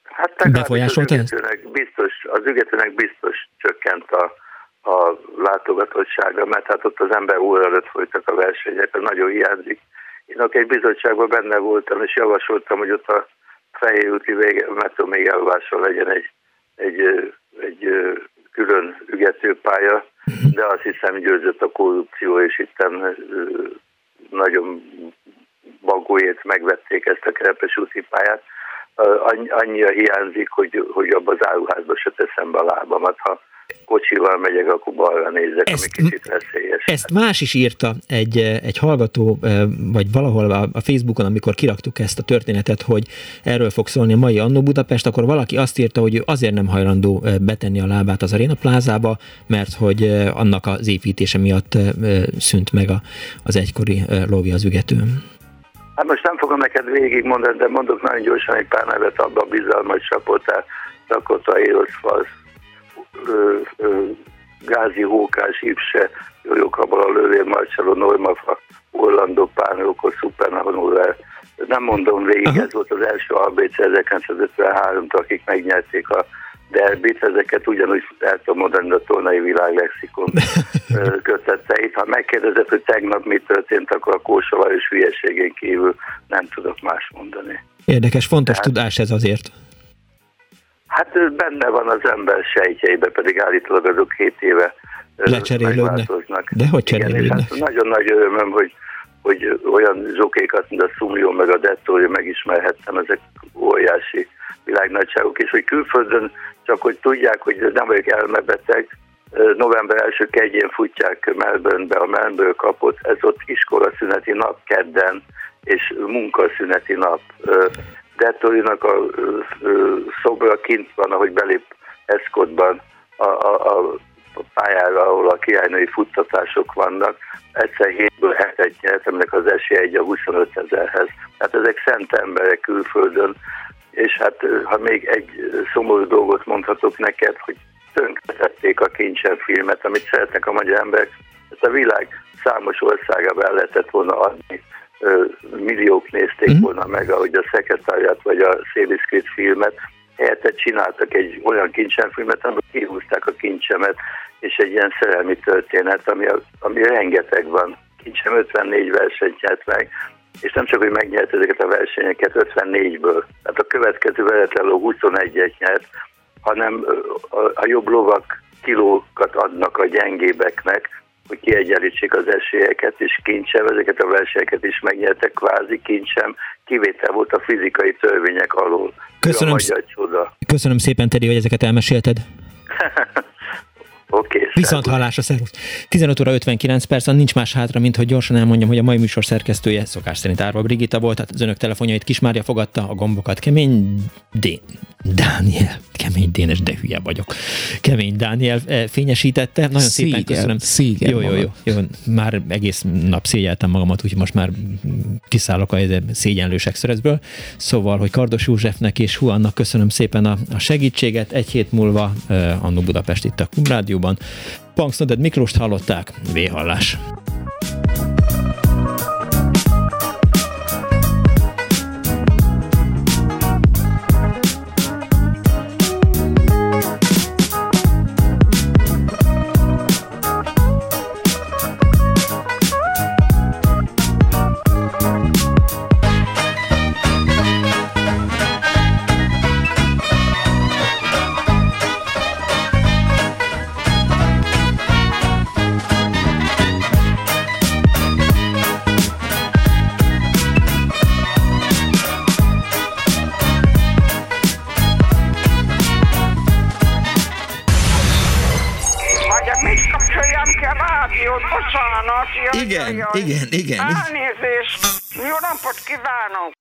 Hát Befolyásolt ez? Biztos, az ügetőnek biztos csökkent a, a látogatottsága, mert hát ott az ember úr előtt folytak a versenyek, ez nagyon hiányzik. Én akkor egy bizottságban benne voltam, és javasoltam, hogy ott a Fehér úti vége, metró még elvással legyen egy, egy, egy, külön ügetőpálya, de azt hiszem győzött a korrupció, és itt nagyon bagóért megvették ezt a Kerepes úti pályát annyira hiányzik, hogy, hogy abban az áruházba se teszem be a lábamat. Ha kocsival megyek, akkor balra nézek, ezt, ami kicsit veszélyes. Ezt más is írta egy, egy hallgató, vagy valahol a Facebookon, amikor kiraktuk ezt a történetet, hogy erről fog szólni a mai Annó Budapest, akkor valaki azt írta, hogy ő azért nem hajlandó betenni a lábát az Arena plázába, mert hogy annak az építése miatt szűnt meg az egykori lóvi az ügető. Hát most nem fogom neked végigmondani, de mondok nagyon gyorsan egy pár nevet abba a bizalmas Sapotár, Dakota, Eros, Falsz, Gázi, Hókás, Ipse, Jókabal, Lövér, Marcello, Normafa, Orlando, Pánrókos, Supernahonóver. Nem mondom végig, Aha. ez volt az első ABC 1953-től, akik megnyerték a derbit, ezeket ugyanúgy el tudom mondani a tornai világ lexikon <laughs> köteteit. Ha megkérdezed, hogy tegnap mi történt, akkor a kósavar és hülyeségén kívül nem tudok más mondani. Érdekes, fontos Tehát, tudás ez azért. Hát benne van az ember sejtjeibe, pedig állítólag azok két éve lecserélődnek. De hogy cserélődnek? Hát nagyon nagy örömöm, hogy, hogy olyan zsokékat, mint a Sumio meg a Dettori megismerhettem, ezek óriási világnagyságok, és hogy külföldön csak hogy tudják, hogy nem vagyok elmebeteg, november első kedjén futják Melbournebe a Melbourne kapott, ez ott iskolaszüneti nap kedden, és munkaszüneti nap. Dettorinak a szobra kint van, ahogy belép Eszkodban a, a, a pályára, ahol a királynői futtatások vannak. Egyszer hétből hetet nyert, aminek az esélye egy a 25 ezerhez. Tehát ezek szent emberek külföldön, és hát ha még egy szomorú dolgot mondhatok neked, hogy tönkretették a kincsen filmet, amit szeretnek a magyar emberek, ezt a világ számos országába el lehetett volna adni milliók nézték mm. volna meg, ahogy a Szekretáriát vagy a Széliszkét filmet, helyette csináltak egy olyan kincsemfilmet, amikor kihúzták a kincsemet, és egy ilyen szerelmi történet, ami, ami rengeteg van. Kincsem 54 versenyt nyert meg, és nem csak, hogy megnyert ezeket a versenyeket 54-ből, tehát a következő vereteló 21-et nyert, hanem a, a jobb lovak kilókat adnak a gyengébeknek, hogy kiegyenlítsék az esélyeket, és kincsem, ezeket a versenyeket is megnyertek kvázi kincsem, kivétel volt a fizikai törvények alól. Köszönöm, köszönöm szépen, Teddy, hogy ezeket elmesélted. <laughs> Oké. Okay, Viszont hallásra, szervusz. 15 óra 59 perc, nincs más hátra, mint hogy gyorsan elmondjam, hogy a mai műsor szerkesztője szokás szerint Árva Brigitta volt, tehát az önök telefonjait Kismárja fogadta, a gombokat kemény D. Dániel, kemény Dénes, de hülye vagyok. Kemény Dániel eh, fényesítette. Nagyon szépen szégyel, köszönöm. Szégyel jó, jó, jó, jó, Már egész nap szégyeltem magamat, úgyhogy most már kiszállok a szégyenlősek szerezből. Szóval, hogy Kardos Józsefnek és Huannak köszönöm szépen a, a segítséget. Egy hét múlva uh, Annó Budapest itt a Kum Rádióban. Punks Miklóst hallották. Véhallás. Igen, igen, igen. Elnézést! Jó napot kívánok!